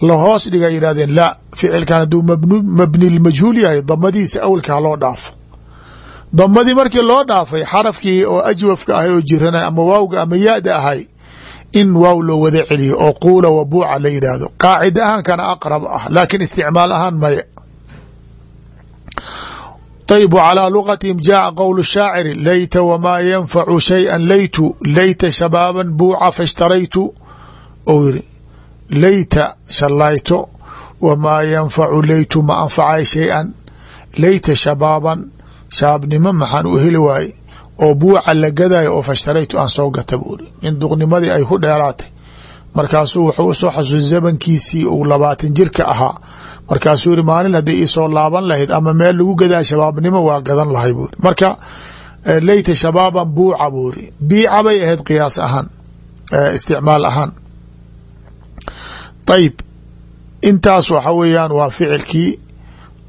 la hoos dhiga yidhahdeen la ficilkan hadduu mabni lmajhuul yahay damadiisa awalka ha loo dhaafo damadii markii loo dhaafay xarafkii oo ajwafka ahay oo jiranay ama waawga ama yaada ahay in waaw loo wada celiyo oo quula wa buuca la yidhaahdo qaacida ahaankana aqrab ah laakiin isticmaal ahaan maya ayb wcalىa lugatihim jaaa qowl shaaciri layta wamaa yanfacu shayئa laytu layta shabaaban buuca faاshtaraytu ou yiri layta shalayto wamaa yanfacu laytu ma anfacay shayئan layta shabaaban shabaabnimo maxaan u heli waaye oo buuca la gadayo oo faاshtaraytu aan soo gata buuri in duqnimadii ay ku dheeraatay. Markaasuu wuxuu u soo xasuus zamankiisii uu labaatan jirka ahaa. Markaasuu yiri maalin hadday iisoo laaban lahayd ama meel lagu gadaa shabaabnimo waa gadan lahay buuri marka leyta shabaaban buuca buuri biica bay ahayd qiyaas ahaan isticmaal ahaan. Ayib intaas waxa weeyaan waa ficilkii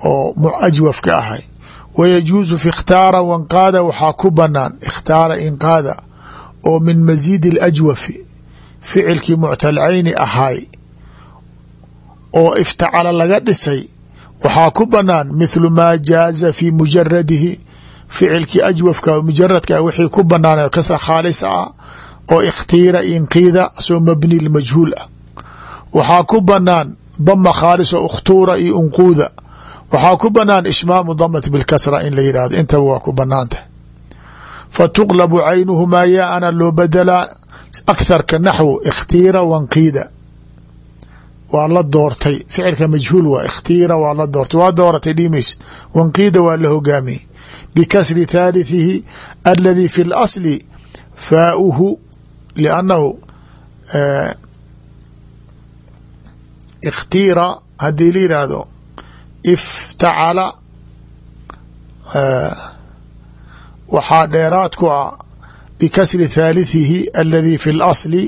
oo ajwaf ahay wayajuusu fi ikhtaara wanqaada waxaa ku banaan ikhtaara inqaada oo min masiidi اlajwafi ficilkii muctalcayni ahaay oo iftacala laga dhisay waxaa ku banaan mithlu maa jaaza fi mujaradihi ficilkii ajwafka mujaradka wixii ku banaan kasra khaalisa ah oo ikhtiira inqiida asoo mabni majhuul ah waxaa ku banaan dama khaalis oo ukhtuura iyo waxaa ku banaan ishmaamu damati bilkasra in la yidhahdo intaba waa ku banaantah fa tuqlabu caynuhumaa yaana loo bedelaa aktharka naxwu ikhtiira wanqiida waa la doortay. Ficilka majhuul waa ikhtiira waa la doortay. Waa dooratay dhimaysa wanqiida waa la hogaamiyey bikasri thaalithihi aladi fi اlasli faauhu liannahu ikhtiira haddii la yidhaahdo iftacala waxaa dheeraad ku ah bkasri thaalithihi aladi fi اlasli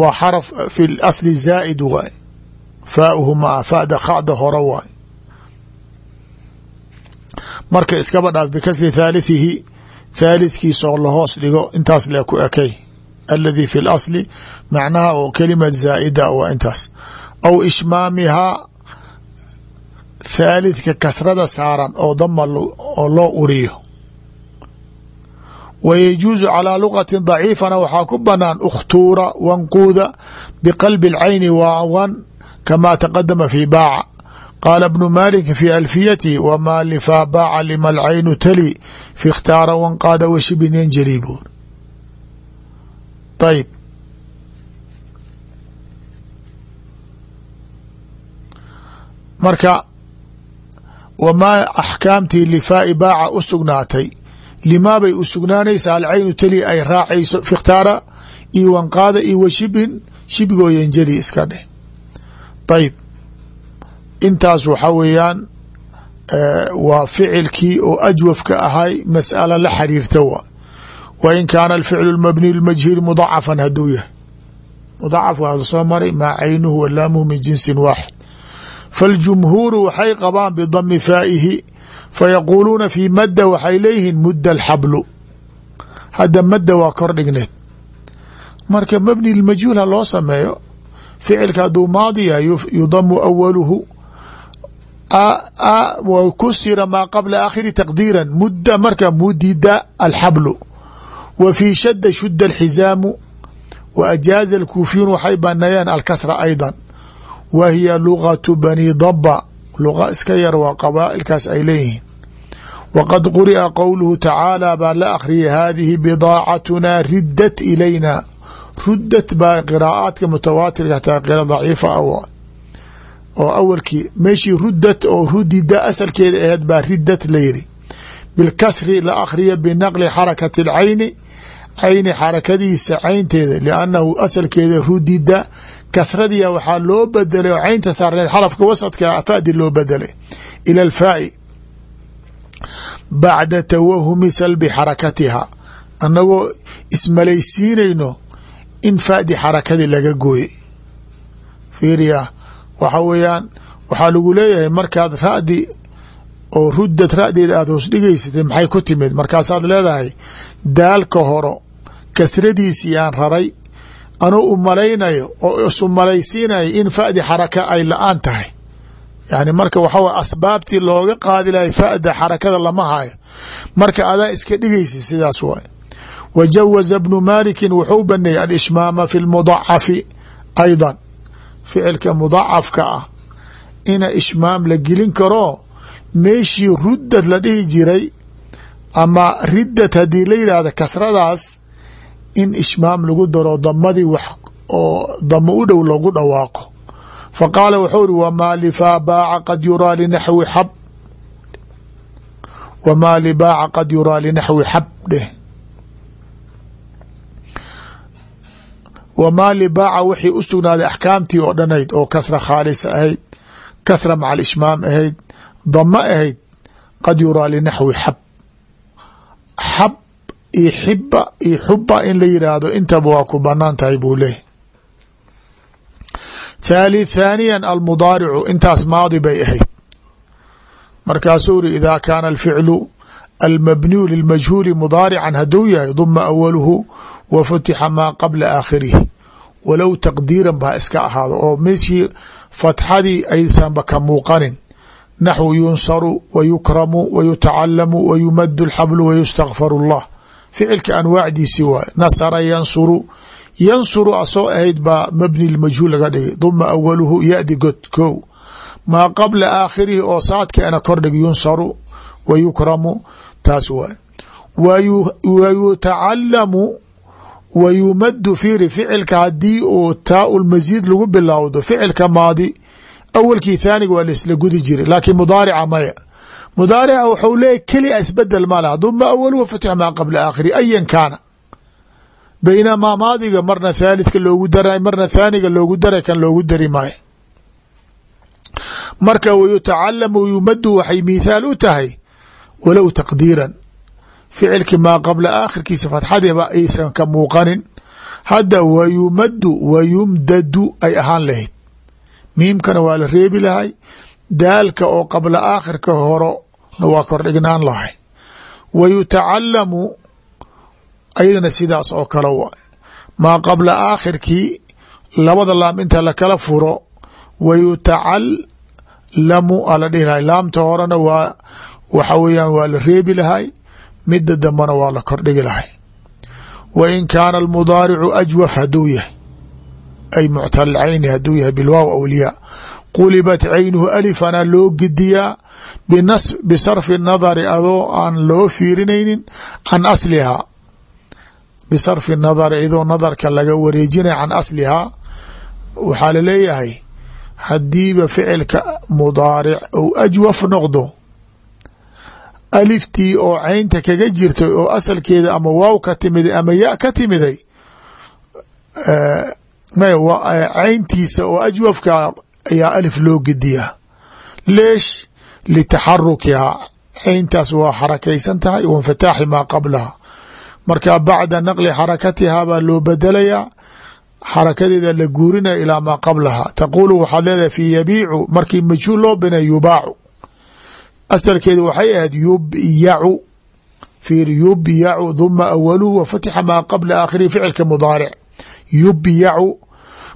waa xarf fi اlasli zaa'id waay faauhu maa fada khada hore waay marka iskaba dhaaf bikasri thaalithihi thaalithkiisa oo lahoos dhigo intaas le ku ekay aladi fi اlasli macnaha oo kelimad zaa'ida waa intaas aw ishmaamihaa haalidka kasrada saaran oo dama oo loo uriyo. Wa yajuusu calaa luqatin daciifana waxaa ku banaan ukhtuura wanquuda biqalbi اlcayni waawan kama taqadama fi baaca. Qaala bnu maaliki fi alfiyatihi wamaa lifaa baaca lima alcaynu tali fi khtaara wanqaada washibin yanjali buur marka wamaa axkaamtii lifaai baaca u sugnaatay limaa bay u sugnaanaysaa alcaynu tali ay raacayso fikhtaara iyo wanqaada iyo wa shibhin shibigoo yanjali iska dheh ayib intaas waxaa weeyaan waa ficilkii oo ajwafka ahay mas'ala la xiriirta waa wa in kaana alficlu mabniy lmajhiri mudacafan hadduu yahay mudacaf waa soo maray maa caynuhu walaamuhu min jinsin waaxid faاljumhuuru waxay qabaan bidami faa'ihi fayaquuluuna fii madda waxay leeyihiin mudda alxablu hadda madda waa kor dhigneed marka mabni lmajhuul ha loo sameeyo ficilka hadduu maadi yahay yudamu awaluhu kusira maa qabla aakhiri taqdiira mudda marka mudida alxablu wa fii shadda shudda alxizaamu wa ajaaza alkuufiyuun waxay baneeyeen alkasra ayda wa hiya lugatu bani daba luqa iska yar waa qabaa'ilkaas ay leeyihiin waqad quri'a qowluhu tacaala baa la akhriyay haadihi bidaacatunaa riddat ilayna ruddat baa qiraa'aadka mutawaatirka hataa qira daciifa ah oo awalkii meeshii ruddat oo rudida asalkeeda aheed baa riddat la yiri bilkasri la akhriya binaqli xarakati alcayni cayni xarakadiisa caynteeda liannahu asalkeeda rudida kasradiya waxaa loo bedelay oo caynta saarneed xarafka wasadka fadi loo bedelay ila alfaa'i bacda tawahumi salbi xarakatiha. Annagoo ismalaysiinayno in fadi xarakadii laga gooyey fiiriya waxa weeyaan waxaa lagu leeyahay markaad ra'di oo ruddad ra'deeda aada hoos dhigaysatay maxay ku timid? Markaasaad leedahay daalka horo kasradiisii aan raray anuu u malaynayo oo isu malaysiinayo in fa'di xaraka ay la'aan tahay. Yani marka waxa w asbaabtii looga qaadi lahay fa'da xarakada lama hayo. Marka adaa iska dhigaysa sidaas waay. Wa jawaza bnu malikin wuxuu baneeyey alishmaama fi lmudacafi aydan. Ficilka mudacafka ah ina ishmaam la gelin karo meeshii ruddad la dhihi jiray ama riddad haddii la yidhaahda kasradaas in ishmaam lagu daro damadii wax oo damo u dhow lagu dhawaaqo. Fa qaala wuxuu iri wamaa lifaa baaca qad yuraa linaxwi xab? Wamaa libaaca qad yuraa linaxwi xab dheh. Wamaa libaaca wixii u sugnaaday axkaamtii oo dhanayd oo kasra khaalisa ahayd kasra maca alishmaam ahayd damo ahayd qad yuraa linaxwi xab. Xab iyo xiba iyo xuba in la yidhaahdo intaba waa ku bannaan tahay buu leeyahy thaali thaaniyan almudaaricu intaas maadi bay ahayd. Markaasuu iri idaa kaana alficlu almabniyu lilmajhuuli mudaarican hadduu yahay duma awaluhu wa futixa maa qabla aakhirihi. Walow taqdiiran baa iska ahaado oo meshii fatxadii aysanba ka muuqanin. Naxwu yunsaru wa yukramu wa yutacalamu wa yumadu alxablu wa ficilka anwaacdiisi waay nasara yansuru. Yansuru asoo ahayd baa mabni majhuul laga dhigay. Duma awaluhu yadi god ko maa qabla aakhirihi oo saadkeena kordhig yunsaru wa yukramu taas waay wa yutacalamu wa yumadu fiiri ficilka haddii uu taa lmasiid lagu bilowdo ficilka maadi awalkii thaaniga waa laisla gudi jiray laakiin mudaarica maya mudaarica waxau leeyahy kelia isbeddel ma leh duma awaluhu fatix maa qabla aakhiri ayan kaana baynamaa maadiga marna thaalidka loogu daray marna thaaniga loogu daray kan loogu dari maayo marka wayutacalamu yumadu waxay mithaal u tahay walow taqdiiran ficilki maa qabla aakhirkiisa fatxadiiba aysan ka muuqanin hadda wayumadu wayumdadu ay ahaan lahayd miimkana waa la reebi lahay daalka oo qabla aakhirka waa kordhignaan lahay. Wa yutacalamu ayadana sidaas oo kale wa maa qabla aakhirkii labada laam inta lakala furo wa yutacalamu ala dhihi lahay. Laamta horena waa waxa weeyaan waa la reebi lahay midda dambena waa la kordhigi lahay. Wa in kaana almudaaricu ajwaf haduu yahay ay muctal cayni haduu yahay bilwaaw awliyaa qulibat caynuhu alifana loo gediyaa bisarfi nadari adoo aan loo fiirinaynin can aslihaa bisarfi nadari idoo nadarka laga wareejinaya can aslihaa waxaa la leeyahay hadiiba ficilka mudaaric ou ajwaf noqdo aliftii oo caynta kaga jirtay oo asalkeeda ama waaw ka timiday ama ya ka timiday cayntiisa oo ajwafka ayaa alif loo gediyaa. Leesh litaxarukihaa cayntaas waa xarakaysan tahay wainfataaxi maa qablaha. Marka bacda naqli xarakatihaa baa loo bedelayaa xarakadeeda la guurinaya ilaa maa qablaha. Taquulu waxaad leedahay fi yabiicu markii majhuul loo binay yubaacu. Asalkeeda waxay ahayd yubyacu. Fiir yubyacu duma awaluhu wa fatixa maa qabla aakhirihi ficilka mudaaric. Yubyacu.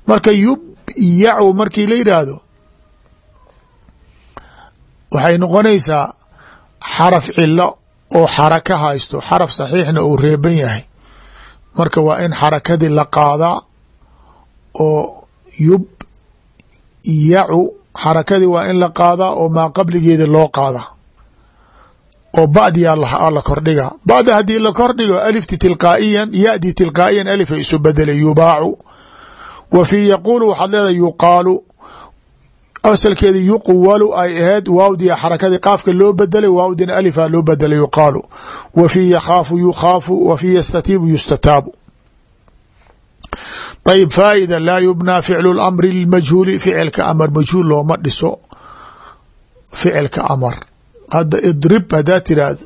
Marka yubyacu markii la yidhaahdo waxay noqonaysaa xaraf cilo oo xaraka haysto xaraf saxiixna uu reeban yahay. Marka waa in xarakadii la qaadaa oo yubyacu xarakadii waa in la qaadaa oo maa qabligeeda loo qaadaa oo badiyaa la kordhiga. Bacda haddii la kordhigo alifti tilqaa'iyan yadi tilqaa'iyan alifay isu bedelay yubaacu wa fii yaquulu waxaad leedahay yuqaalu. Asalkeeda yuqwalu ay ahayd waawdia xarakadii qaafka loo bedelay waawdina alifa loo bedelay yuqaalu. Wa fii yakhaafu yukhaafu wa fii yastatiibu yustataabu. Ayb faa'ida laa yubnaa ficlu lamri lmajhuuli ficilka amar majhuul looma dhiso. Ficilka amar. Hadda idrib haddaa tiraahdo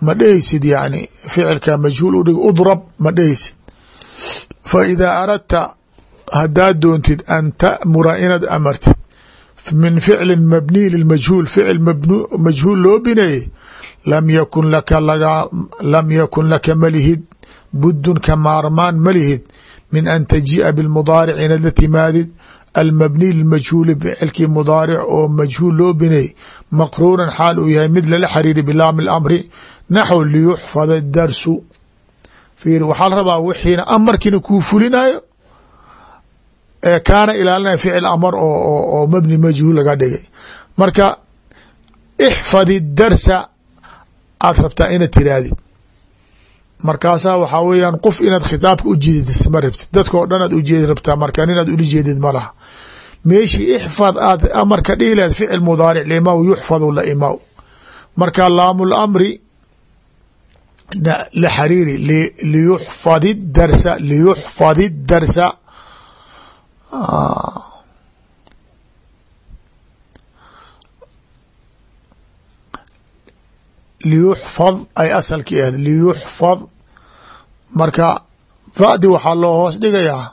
ma dhehaysid yani ficilka majhuul udhig udrab ma dhehaysid. Fa idaa aradta haddaad doontid an ta'mura inaad amartid min ficlin mabniy lilmajhuul ficil majhuul loo bineeyey lam yakun laka laga lam yakun laka malihid buddun ka maarmaan malihid min an tajii'a bilmudaaric inaad la timaadid almabniy lilmajhuuli ficilkii mudaaric oo majhuul loo bineey maqruunan xaal uu yahay mid lala xariiri bilaami lamri naxw liyuxfada darsu fiir waxaa la rabaa wixiina amarkiina kuu fulinayo kaana ilaalinaya ficil amar oo mabni majhuul laga dhigay. Marka ixfadi darsa aad rabtaa inaad tirahdid markaasaa waxaa weeyaan qof inaad khitaabka u jeedid isma rabtid. Dadka o dhan aad ujeedi rabtaa marka inaad ula jeedid ma laha. Meeshii ixfad aad amarka dhihi lahed ficil mudaaric limaw yuxfadu la imaw marka laamul amri la xariiri liyuxfadi darsa liyuxfadi darsa Ah. 啊。liyuxfad ay asalkii ahayd liyuxfad marka da'di waxaa loo hoos dhigayaa.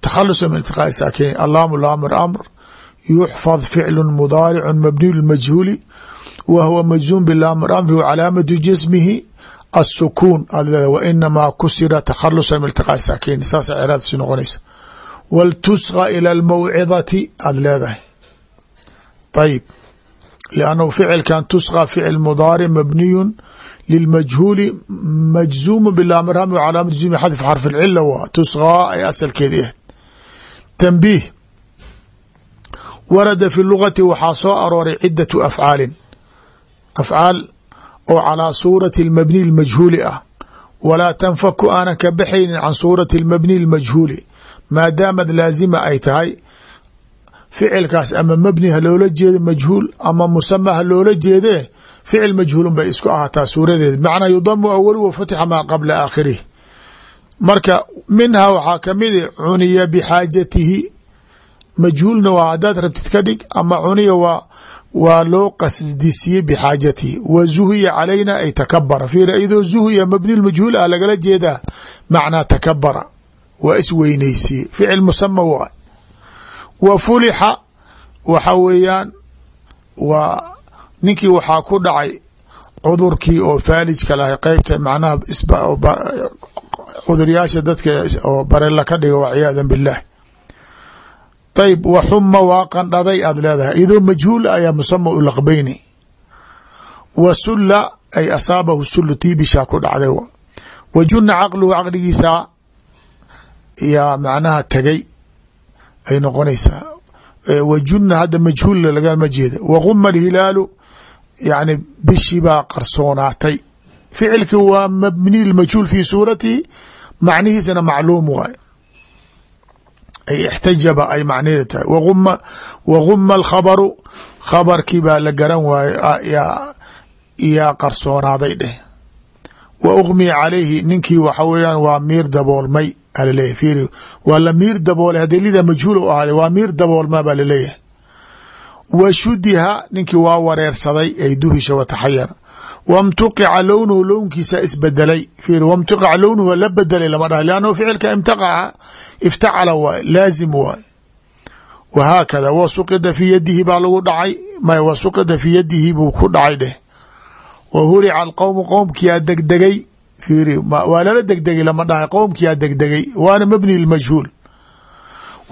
Takhalusa min iltiqaa'i saakin allaamu laamir amr. Yuxfad ficlu mudaaricu mabniyu lmajhuuli wa huwa majzuum bilaamir amri wa calaamatu jasmihi assukuun. Aad leeda wa inamaa kusira takhalusa min iltiqaa'i saakin saasa ciraabtiisu noqonaysa wltusqa ila almawcidati aada leedahay ayib liannahu ficilkan tusqa ficil mudaaric mabniyun lilmajhuuli majzuumu bilamir hami calaamat zumi xadf xarfi lcila waa tusqaa ay asalkeedi ahayd tanbiih warada fi lugati waxaa soo arooray cidatu afcaalin afcaal oo calaa suurati almabniy almajhuuli ah walaa tanfaku aanan ka baxaynin can suurati almabniy almajhuuli maadaamad laazima ay tahay ficilkaas ama mabni loola jeedo majhuul ama musama loola jeedee ficil majhuulun bay isku ahaataa suuradeed macnaa yudamu awalu wa futixa maa qabla aakhirih marka minhaa waxaa ka mid cuniya bixaajatihi majhuulna waa hadaad rabtid ka dhig ama cuniya waa waa loo qasdisiiyey bixaajatihi wa zuhiya calayna ay takabara. Fiir iyadoo zuhiya mabni majhuul ah lagala jeedaa macnaa takabara waa isweyneysiye ficil musama waa. Wa fulixa waxa weeyaan waa ninkii waxaa ku dhacay cudurkii oo faalijka lahay qeybta macnaha cuduryaasha dadka oo barela ka dhiga waciyaada biاllah ayb wa xuma waa qandhaday aad leedahay. Iyadoo majhuul ayaa musama u laqbayni. Wa sulla ay asaabahu sulu tiibishaa ku dhacday wa. Juna caqluhu caqligiisaa yaa macnaha tegay ay noqonaysaa. Wa juna hadda majhuul lagama jeeda wa guma alhilaalu yani bishii baa qarsoonaatay. Ficilki waa mabni majhuul fi suuratihi macnihiisana macluum waay. Ay ixtajaba ay macnaheeda tahay. Waguma waguma alkhabaru khabarkii baa la garan waaye yaa qarsoonaaday dheh. Wa ugmiya calayhi ninkii waxa weeyaan waa miir daboolmay alaleeyahy waa la miir daboolay haddii lida majhuul u ahaada waa miir daboolmaa baa la leeyahay wa shudiha ninkii waa wareersaday ay duhisha wataxayara wamtuqica lownuhu lownkiisa isbedelay fiir wamtuqica lownuhu la bedelay lama dhahay lannahu ficilka imtaqaca iftacala waay laazim waay wahaakada wa suqida fii yadihi baa lagu dhacay may wa suqida fii yadihi buu ku dhacay dheh. Wa hurica alqowmu qowmkiyaa degdegay fiiri waa lala degdegay lama dhahay. Qowmkiyaa degdegay. Waana mabni lmajhuul.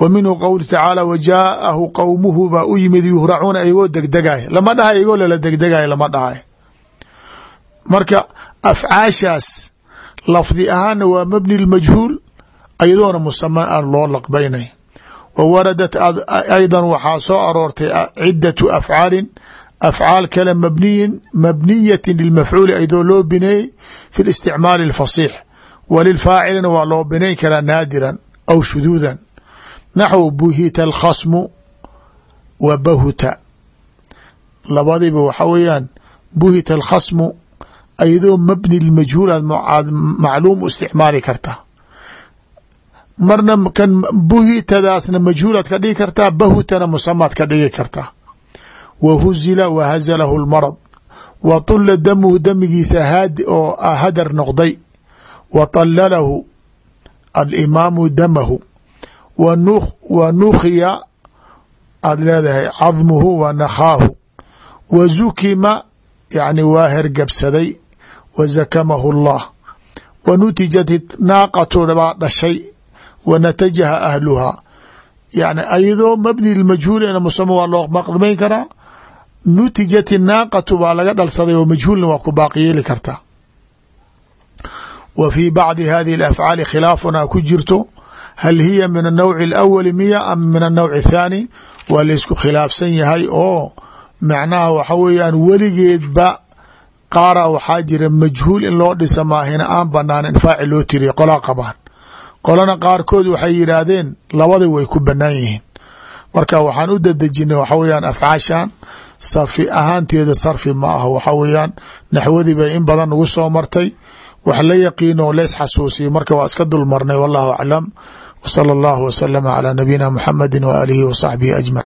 Wa minhu qowlu tacaala wa jaa'ahu qowmuhu baa u yimid yuhracuuna iyagoo degdegay lama dhahay iyagoo lala degdegay lama dhahay. Marka afcaashaas lafdi ahaana waa mabni lmajhuul ayadoona musama aan loo laqbaynay wa waradat aydan waxaa soo aroortay cidatu afcaalin afcaal kale mabniyin mabniyatin lilmafcuuli ayadoo loo bineeyey fi listicmaali alfasiix walilfaacilina waa loo binayn karaa naadiran aw shuduudan naxwu buhita alkhasmu wa bahuta labadiiba waxa weeyaan buhita alkhasmu ayadoo mabni lmajhuul aad macluum u isticmaali karta marna kan buhitadaasna majhuulaad ka dhigi kartaa bahutana musamaad ka dhigi kartaa wa huzila wa hazalahu lmarad wa tula damuhu damigiisa haadi oo hadar noqday wa talalahu alimaamu damahu wa nukhiya aad leedahay cadmuhu wa nakhaahu wa zukima yani waa hergabsaday wa zakamahu allah wa nutijat naaqatu baa dhashay wa natajaha ahluhaa yani ayadoo mabni lmajhuul ina musama waa loo maqmayn karaa nutijat naaqatu baa laga dhalsaday oo majhuulna waa ku baaqi yeeli kartaa wa fii bacdi hadihi alafcaali khilaafuna ku jirto hal hiya min annawci alawali miya am min annawci athaani waa laysku khilaafsan yahay oo macnaha waxa weeyaan weligeedba qaara waxaa jira majhuul in loo dhisa maahina aan banaanin faacil loo tiriya qolaa qabaan. Qolana qaarkood waxay yidhaahdeen labada way ku banaan yihiin. Marka waxaan u dadejinay waxa weyaan afcaashan sarfi ahaanteeda sarfi ma ah waxa weeyaan naxwadii bay in badan nagu soo martay. Wax la yaqiino lees xasuusiyay marka waa iska dul marnay wallahu aclam. W sala allahu wasalama calaa nabiyina muxamedi wa aalihi wa saxbihi ajmaciin